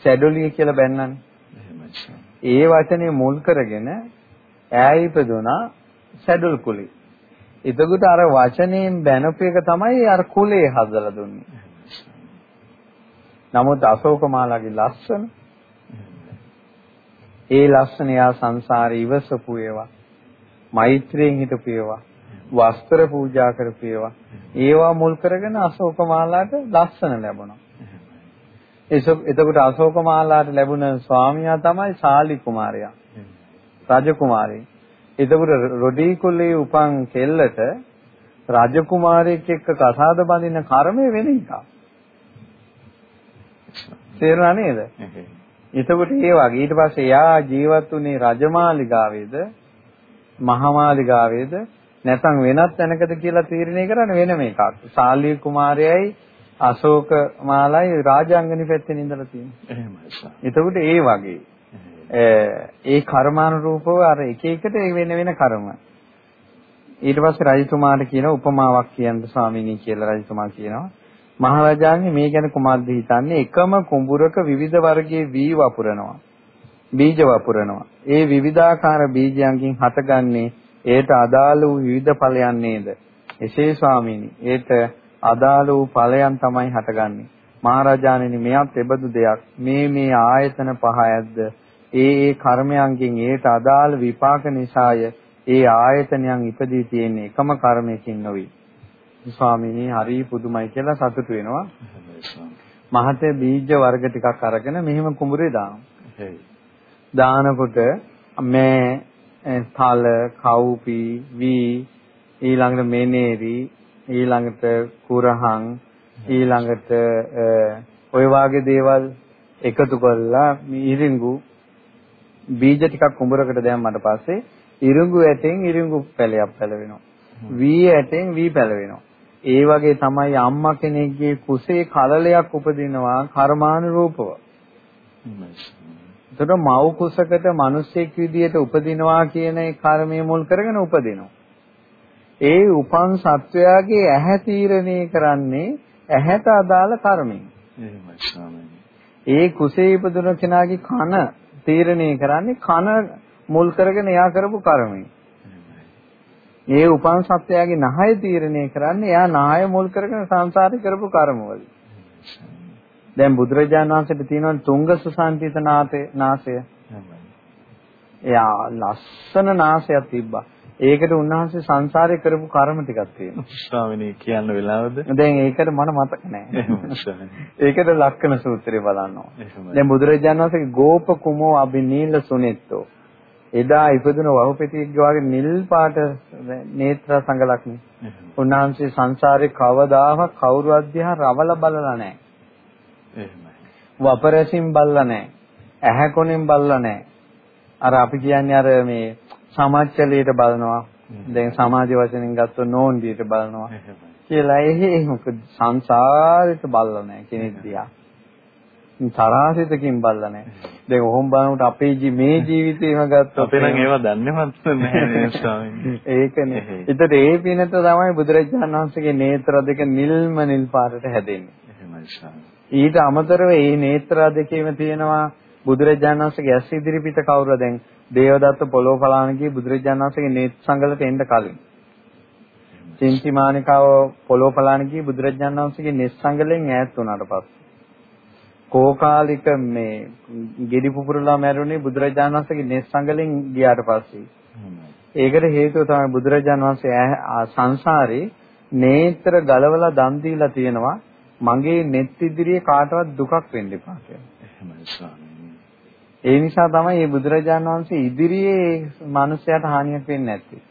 සැඩොලිය කියලා බැන්නනේ. ඒ වචනේ මුල් කරගෙන ඈ ඉපදුනා සැඩොල් කුලේ. එතකොට අර වචනයෙන් බැනපු එක තමයි අර කුලේ හදලා දුන්නේ. නමුත් අශෝකමාලාගේ ලස්සන ඒ ලස්සන යා සංසාරේ ඉවසපු ඒවා. මෛත්‍රියෙන් හිටපු ඒවා. වස්ත්‍ර පූජා කරපු ඒවා. ඒවා මුල් කරගෙන අශෝකමාලාට ලස්සන ලැබුණා. එතකොට අශෝකමාලාට ලැබුණ ස්වාමියා තමයි ශාලි කුමාරයා. රජ කුමාරී එතකොට රොඩී කුලේ උපන් කෙල්ලට රජකුමාරයෙක් එක්ක කසාද බඳින කර්මය වෙන එකක්. තේරුණා නේද? එතකොට ඒ වගේ ඊට පස්සේ යා ජීවත් වුණේ රජමාලිගාවේද මහමාලිගාවේද නැත්නම් වෙනත් තැනකද කියලා තීරණය කරන්න වෙනම එකක්. ශාලී කුමාරයයි අශෝක මාලයි රාජාංගනි පැත්තෙන් ඉඳලා තියෙනවා. එහෙමයි. එතකොට ඒ වගේ ඒ කර්මානුරූපව අර එක එකට වෙන වෙන කර්ම. ඊට පස්සේ රජතුමාට කියන උපමාවක් කියන්න ස්වාමීනි කියලා රජතුමා කියනවා. මහරජාණන් මේ ගැන කුමක්ද හිතන්නේ? එකම කුඹුරක විවිධ වර්ගයේ වී වපුරනවා. බීජ වපුරනවා. ඒ විවිධාකාර බීජයන්ගෙන් හටගන්නේ ඒට අදාළ වූ විවිධ ඵලයන් නේද? එසේ ස්වාමීනි, ඒට අදාළ වූ ඵලයන් තමයි හටගන්නේ. මහරජාණෙනි මෙයත් එබඳු දෙයක්. මේ මේ ආයතන පහ ඇද්ද? ඒ ඒ කර්මයන්ගෙන් ඒට අදාළ විපාක නිසාය ඒ ආයතනයන් ඉපදී තියෙන්නේ එකම කර්මයකින් නොවේ. ස්වාමීනි හරි පුදුමයි කියලා සතුටු වෙනවා. මහතේ බීජ වර්ග ටිකක් අරගෙන මෙහෙම කුඹුරේ දානවා. දානකොට මේ තල, කවුපි, වී ඊළඟට මෙනේරි ඊළඟට කුරහන් ඊළඟට ඔය වාගේ දේවල් එකතු කරලා ඉරිඟු බීජ ටිකක් කුඹරකට දැම්මට පස්සේ ඉරිඟු ඇටෙන් ඉරිඟු පැලයක් පැලවෙනවා. වී ඇටෙන් වී පැලවෙනවා. ඒ වගේ තමයි අම්මා කෙනෙක්ගේ කුසේ කලලයක් උපදිනවා කර්මානුරූපව. එතකොට මව් කුසකට මිනිසෙක් විදියට උපදිනවා කියන ඒ කර්මය මුල් කරගෙන උපදිනවා. ඒ උපන් සත්වයාගේ ඇහැ තීරණය කරන්නේ ඇහැට අදාළ කර්මයෙන්. ඒ කුසේ ඉපදුන කෙනාගේ කන තීරණය කරන්නේ කන මුල් කරගෙන එයා කරපු කර්මයෙන්. ඒ උපන් සත්වයාගේ නහය තීරණය කරන්නේ එයා නහය මුල් කරගෙන සංසාරේ කරපු කර්මවල. දැන් බුදුරජාණන් වහන්සේට තියෙනවා තුංග සුසාන්තිත නාසය. එයා ලස්සන නාසයක් තිබ්බා. ඒකට උන්වහන්සේ සංසාරේ කරපු කර්ම ටිකක් තියෙනවා. ස්වාමිනේ කියන්න වෙලාවද? දැන් ඒකට මට මතක නැහැ. ඒකට ලක්කන සූත්‍රය බලන්න දැන් බුදුරජාණන් වහන්සේගේ ගෝප කුමෝ අබිනීල සුනෙත්තෝ. එදා ඉපදුන වහුපෙතියෙක්ගේ වගේ නිල් පාට නේත්‍ර සංගලක්නේ. උන්වහන්සේ සංසාරේ කවදාවත් කවුරු අධ්‍යා රවල බලලා නැහැ. එහෙමයි. වපරසින් බලලා නැහැ. ඇහැ කොනෙන් බලලා නැහැ. අර අපි කියන්නේ අර මේ සමාජචලයට බලනවා. දැන් සමාජ වචනෙන් ගත්තොත් නෝන්ඩියට බලනවා. කියලා එහෙ මොකද සංසාරෙට බලලා නැහැ කෙනෙක් දිහා. තරහසිතකින් බලලා නැහැ. දැන් ඔහොම බලනකොට අපේ මේ ජීවිතේම ගත්තොත් අපේ නම් ඒවා දන්නේවත් නැහැ නේ ස්වාමීනි. ඒකනේ. ඒතර ඒ පිනත තමයි බුදුරජාණන් වහන්සේගේ නේත්‍ර දෙක නිල්ම නිල් පාටට හැදෙන්නේ. එහෙමයි. ඊට අමතරව මේ නේත්‍ර දෙකේම තියෙනවා බුදුරජාණන් වහන්සේගේ ඇස් ඉදිරිපිට කවුරුද දැන් දේවදත්ත පොළොව පලාන ගියේ බුදුරජාණන් වහන්සේගේ නේත් සංගලට එන්න කලින්. චින්තිමානිකාව පොළොව පලාන ගියේ බුදුරජාණන් වහන්සේගේ නේත් සංගලෙන් ඈත් වුණාට පස්සේ. කෝකාලික මේ ගෙඩි පුපුරලා මැරුණේ බුදුරජාණන් වහන්සේගේ නේත් සංගලෙන් ගියාට පස්සේ. ඒකට හේතුව තමයි බුදුරජාණන් වහන්සේ සංසාරේ නේත්‍ර ගලවලා දන් දීලා තියෙනවා මගේ නෙත් ඉදිරියේ කාටවත් දුකක් වෙන්න එපා කියලා. ඒ නිසා තමයි මේ බුදුරජාණන් වහන්සේ ඉදිරියේ මිනිස්යාට හානියක් වෙන්නේ නැත්තේ.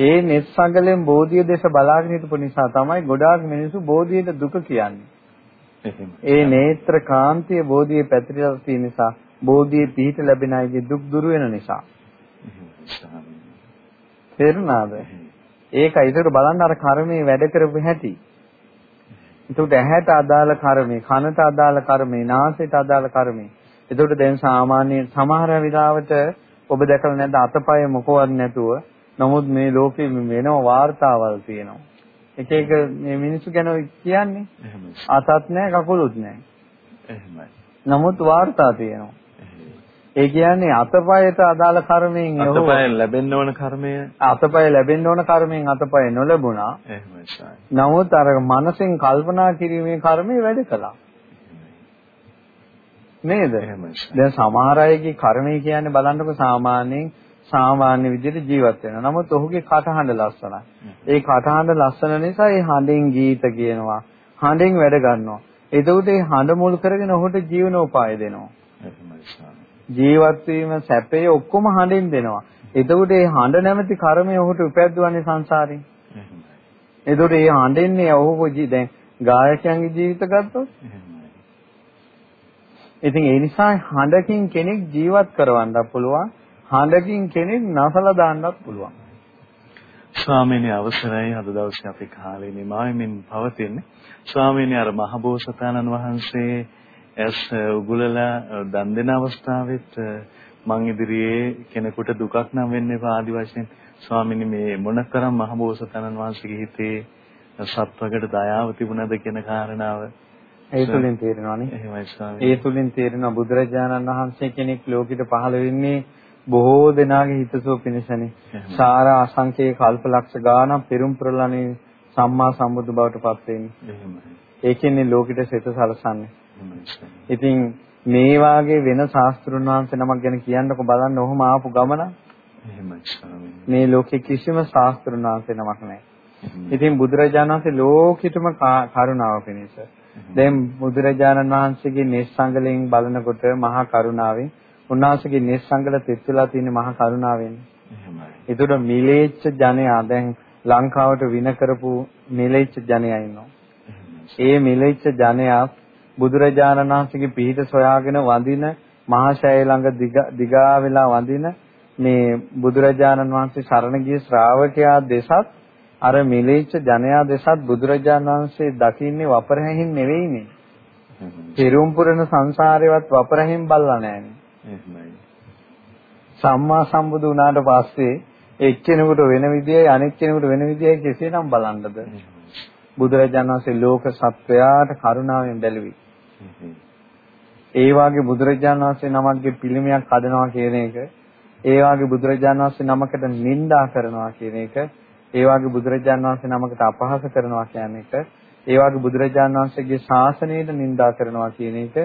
ඒ නෙත් සංගලෙන් බෝධිය දේශ බලාගෙන හිටපු නිසා තමයි ගොඩාක් මිනිස්සු බෝධියට දුක කියන්නේ. ඒ නේත්‍ර කාන්තිය බෝධියේ පැතිරලා තියෙන නිසා බෝධියේ පිහිට ලැබෙන අයගේ දුක් දුර වෙන නිසා. තේරුණාද? ඒකයි ඒකට බලන්න අර කර්මයේ වැඩ කරපු හැටි. එතකොට ඇහැට අදාළ කර්මේ, කනට අදාළ කර්මේ, නාසයට අදාළ කර්මේ. එතකොට දැන් සාමාන්‍ය සමහර විලාවට ඔබ දැකලා නැද්ද අතපය මොකවත් නැතුව නමුත් මේ ලෝකෙ වෙනම වාර්තාවල් තියෙනවා. එක එක මේ මිනිස්සු ගැන කියන්නේ. අතත් නැහැ කකුලුත් නැහැ. එහෙමයි. නමුත් වාර්තා තියෙනවා. ඒ කියන්නේ අතපයට අදාළ කර්මයෙන් අතපය ලැබෙන්න ඕන කර්මය අතපය ලැබෙන්න ඕන කර්මයෙන් අතපය නොලැබුණා. එහෙමයි නමුත් අර මනසෙන් කල්පනා කිරීමේ කර්මය වැඩ කළා. නේද? දැන් සමහර අයගේ කර්මය කියන්නේ බලන්නකො සාමාන්‍යයෙන් සාමාන්‍ය විදිහට ජීවත් වෙනවා. නමුත් ඔහුගේ කටහඬ ලස්සනයි. ඒ කටහඬ ලස්සන නිසා ඒ හඬෙන් ගීත කියනවා. හඬෙන් වැඩ ගන්නවා. එතකොට ඒ හඬ මුල් කරගෙන ඔහුට ජීවනෝපාය දෙනවා. ජීවත් වීම සැපේ ඔක්කොම හඬෙන් දෙනවා. එතකොට මේ හඬ නැමැති කර්මය ඔහුට උපැද්දවන්නේ සංසාරේ. එතකොට මේ හඬෙන්නේ ඔහුව දැන් ගායකයන්ගේ ජීවිත ගත්තොත් ඉතින් ඒ නිසා හඬකින් කෙනෙක් ජීවත් කරවන්න පුළුවන්. හඬකින් කෙනෙක් නැසලා දාන්නත් පුළුවන්. ස්වාමීනි අවසරයි අද දවසේ අපි කාලේ නිමාවෙමින් පවතින්නේ. ස්වාමීනි අර මහබෝසතාණන් වහන්සේ ඇස් උගුලලා දන් දෙන අවස්ථාවෙත් මං ඉදිරියේ කෙනෙකුට දුකක් නම් වෙන්න එපා ආදි වශයෙන් ස්වාමීනි මේ මොනතරම් මහබෝසතාණන් වහන්සේගේ හිතේ සත්වකට දයාව තිබුණද කියන කාරණාව ඒ තුලින් තේරෙනවානේ. එහෙමයි ස්වාමී. ඒ තුලින් තේරෙනවා බුදුරජාණන් වහන්සේ කෙනෙක් ලෝකෙට පහළ වෙන්නේ බොහෝ දෙනාගේ හිතසුව පිණිසනේ. සාර අසංකේ කල්පලක්ෂ ගාණක් පෙරම් ප්‍රලණේ සම්මා සම්බුදු බවට පත් වෙන්නේ. එහෙමයි. ඒකෙන්නේ ලෝකෙට සිත සලසන්නේ. ඉතින් මේ වාගේ වෙන ශාස්ත්‍රුන් වහන්සේ නමක් ගැන කියන්නකො බලන්න ඔහොම ආපු ගමන. මේ ලෝකේ කිසිම ශාස්ත්‍රුන් වහන්සේ නමක් නැහැ. ඉතින් බුදුරජාණන් වහන්සේ ලෝකෙටම කරුණාව පිණිස. දැන් බුදුරජාණන් වහන්සේගේ නිස්සංගලෙන් බලනකොට මහා කරුණාවෙන් උන්වහන්සේගේ නිස්සංගල තෙත් වෙලා තියෙන මහා කරුණාවෙන්. එහෙමයි. ඒතකොට මිලේච්ඡ ජනයා දැන් ලංකාවට වින කරපු මිලේච්ඡ ජනයා ඉන්නවා. ඒ මිලේච්ඡ ජනයා බුදුරජාණන් වහන්සේගේ පිහිට සොයාගෙන වඳින මහා ශෛල ළඟ දිගා වෙලා වඳින මේ බුදුරජාණන් වහන්සේ සරණ ගිය ශ්‍රාවකයා දෙසත් අර මිලේච්ඡ ජනයා දෙසත් බුදුරජාණන් වහන්සේ දකින්නේ වපරහැහින් නෙවෙයිනේ. පෙරුම් පුරන සංසාරේවත් වපරහැහින් බල්ලා නැහැනේ. එහෙමයි. සම්මා සම්බුදු වුණාට පස්සේ එක්කෙනෙකුට වෙන විදියයි අනෙක් කෙනෙකුට වෙන විදියයි කෙසේනම් බලන්නද? බුදුරජාණන් වහන්සේ ලෝක සත්වයාට කරුණාවෙන් බැලුවේ. ඒ වාගේ බුදුරජාණන් වහන්සේ නමක්ගේ පිළිමයක් හදනවා කියන එක, ඒ වාගේ බුදුරජාණන් වහන්සේ නමකට නිඳා කරනවා කියන එක, ඒ වාගේ බුදුරජාණන් වහන්සේ නමකට අපහාස කරනවා කියන එක, ඒ වාගේ බුදුරජාණන් වහන්සේගේ ශාසනයට නිඳා කරනවා කියන එක,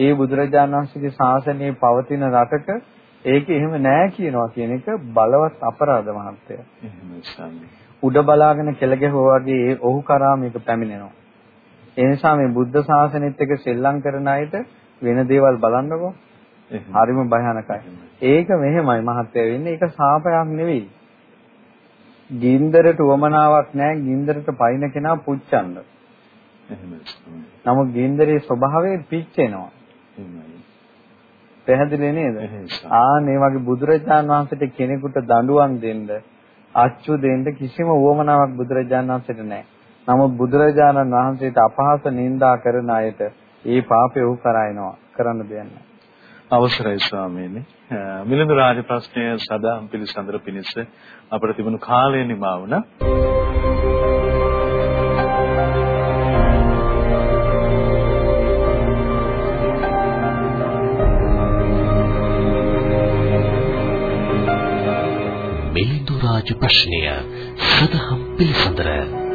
ඒ බුදුරජාණන් වහන්සේගේ ශාසනයේ පවතින රටක ඒක එහෙම නෑ කියනවා කියන එක බලවත් අපරාධ මහත්ය. උඩ බලාගෙන කෙල ගැහුවා වගේ ඔහු කරා මේක පැමිණෙනවා. ඒ නිසා මේ බුද්ධ ශාසනයත් එක්ක සෙල්ලම් කරන අයට වෙන දේවල් බලන්නකෝ. හරිම භයානකයි. ඒක මෙහෙමයි මහත්ය වෙන්නේ. ඒක සාපයක් නෙවෙයි. ගින්දරට උවමනාවක් නැහැ ගින්දරට පයින් කෙනා පුච්චන්න. නමුත් ගින්දරේ ස්වභාවය පිච්චෙනවා. පැහැදිලි නේද? ආ මේ වගේ බුදුරජාණන් වහන්සේට කෙනෙකුට දඬුවම් දෙන්න, අච්චු දෙන්න කිසිම උවමනාවක් බුදුරජාණන් වහන්සේට නැහැ. නමුත් බුදුරජාණන් වහන්සේට අපහාස නින්දා කරන අයට ඒ පාපය උ කරයිනවා. කරන්න දෙයක්. අවසරයි ස්වාමීනි. මිලිඳු රාජ ප්‍රශ්නය සදාම් පිළිසඳර පිණිස අපට තිබුණු කාලය නිමා වුණා. මිලිඳු රාජ ප්‍රශ්නය සදහම් පිළිසඳර.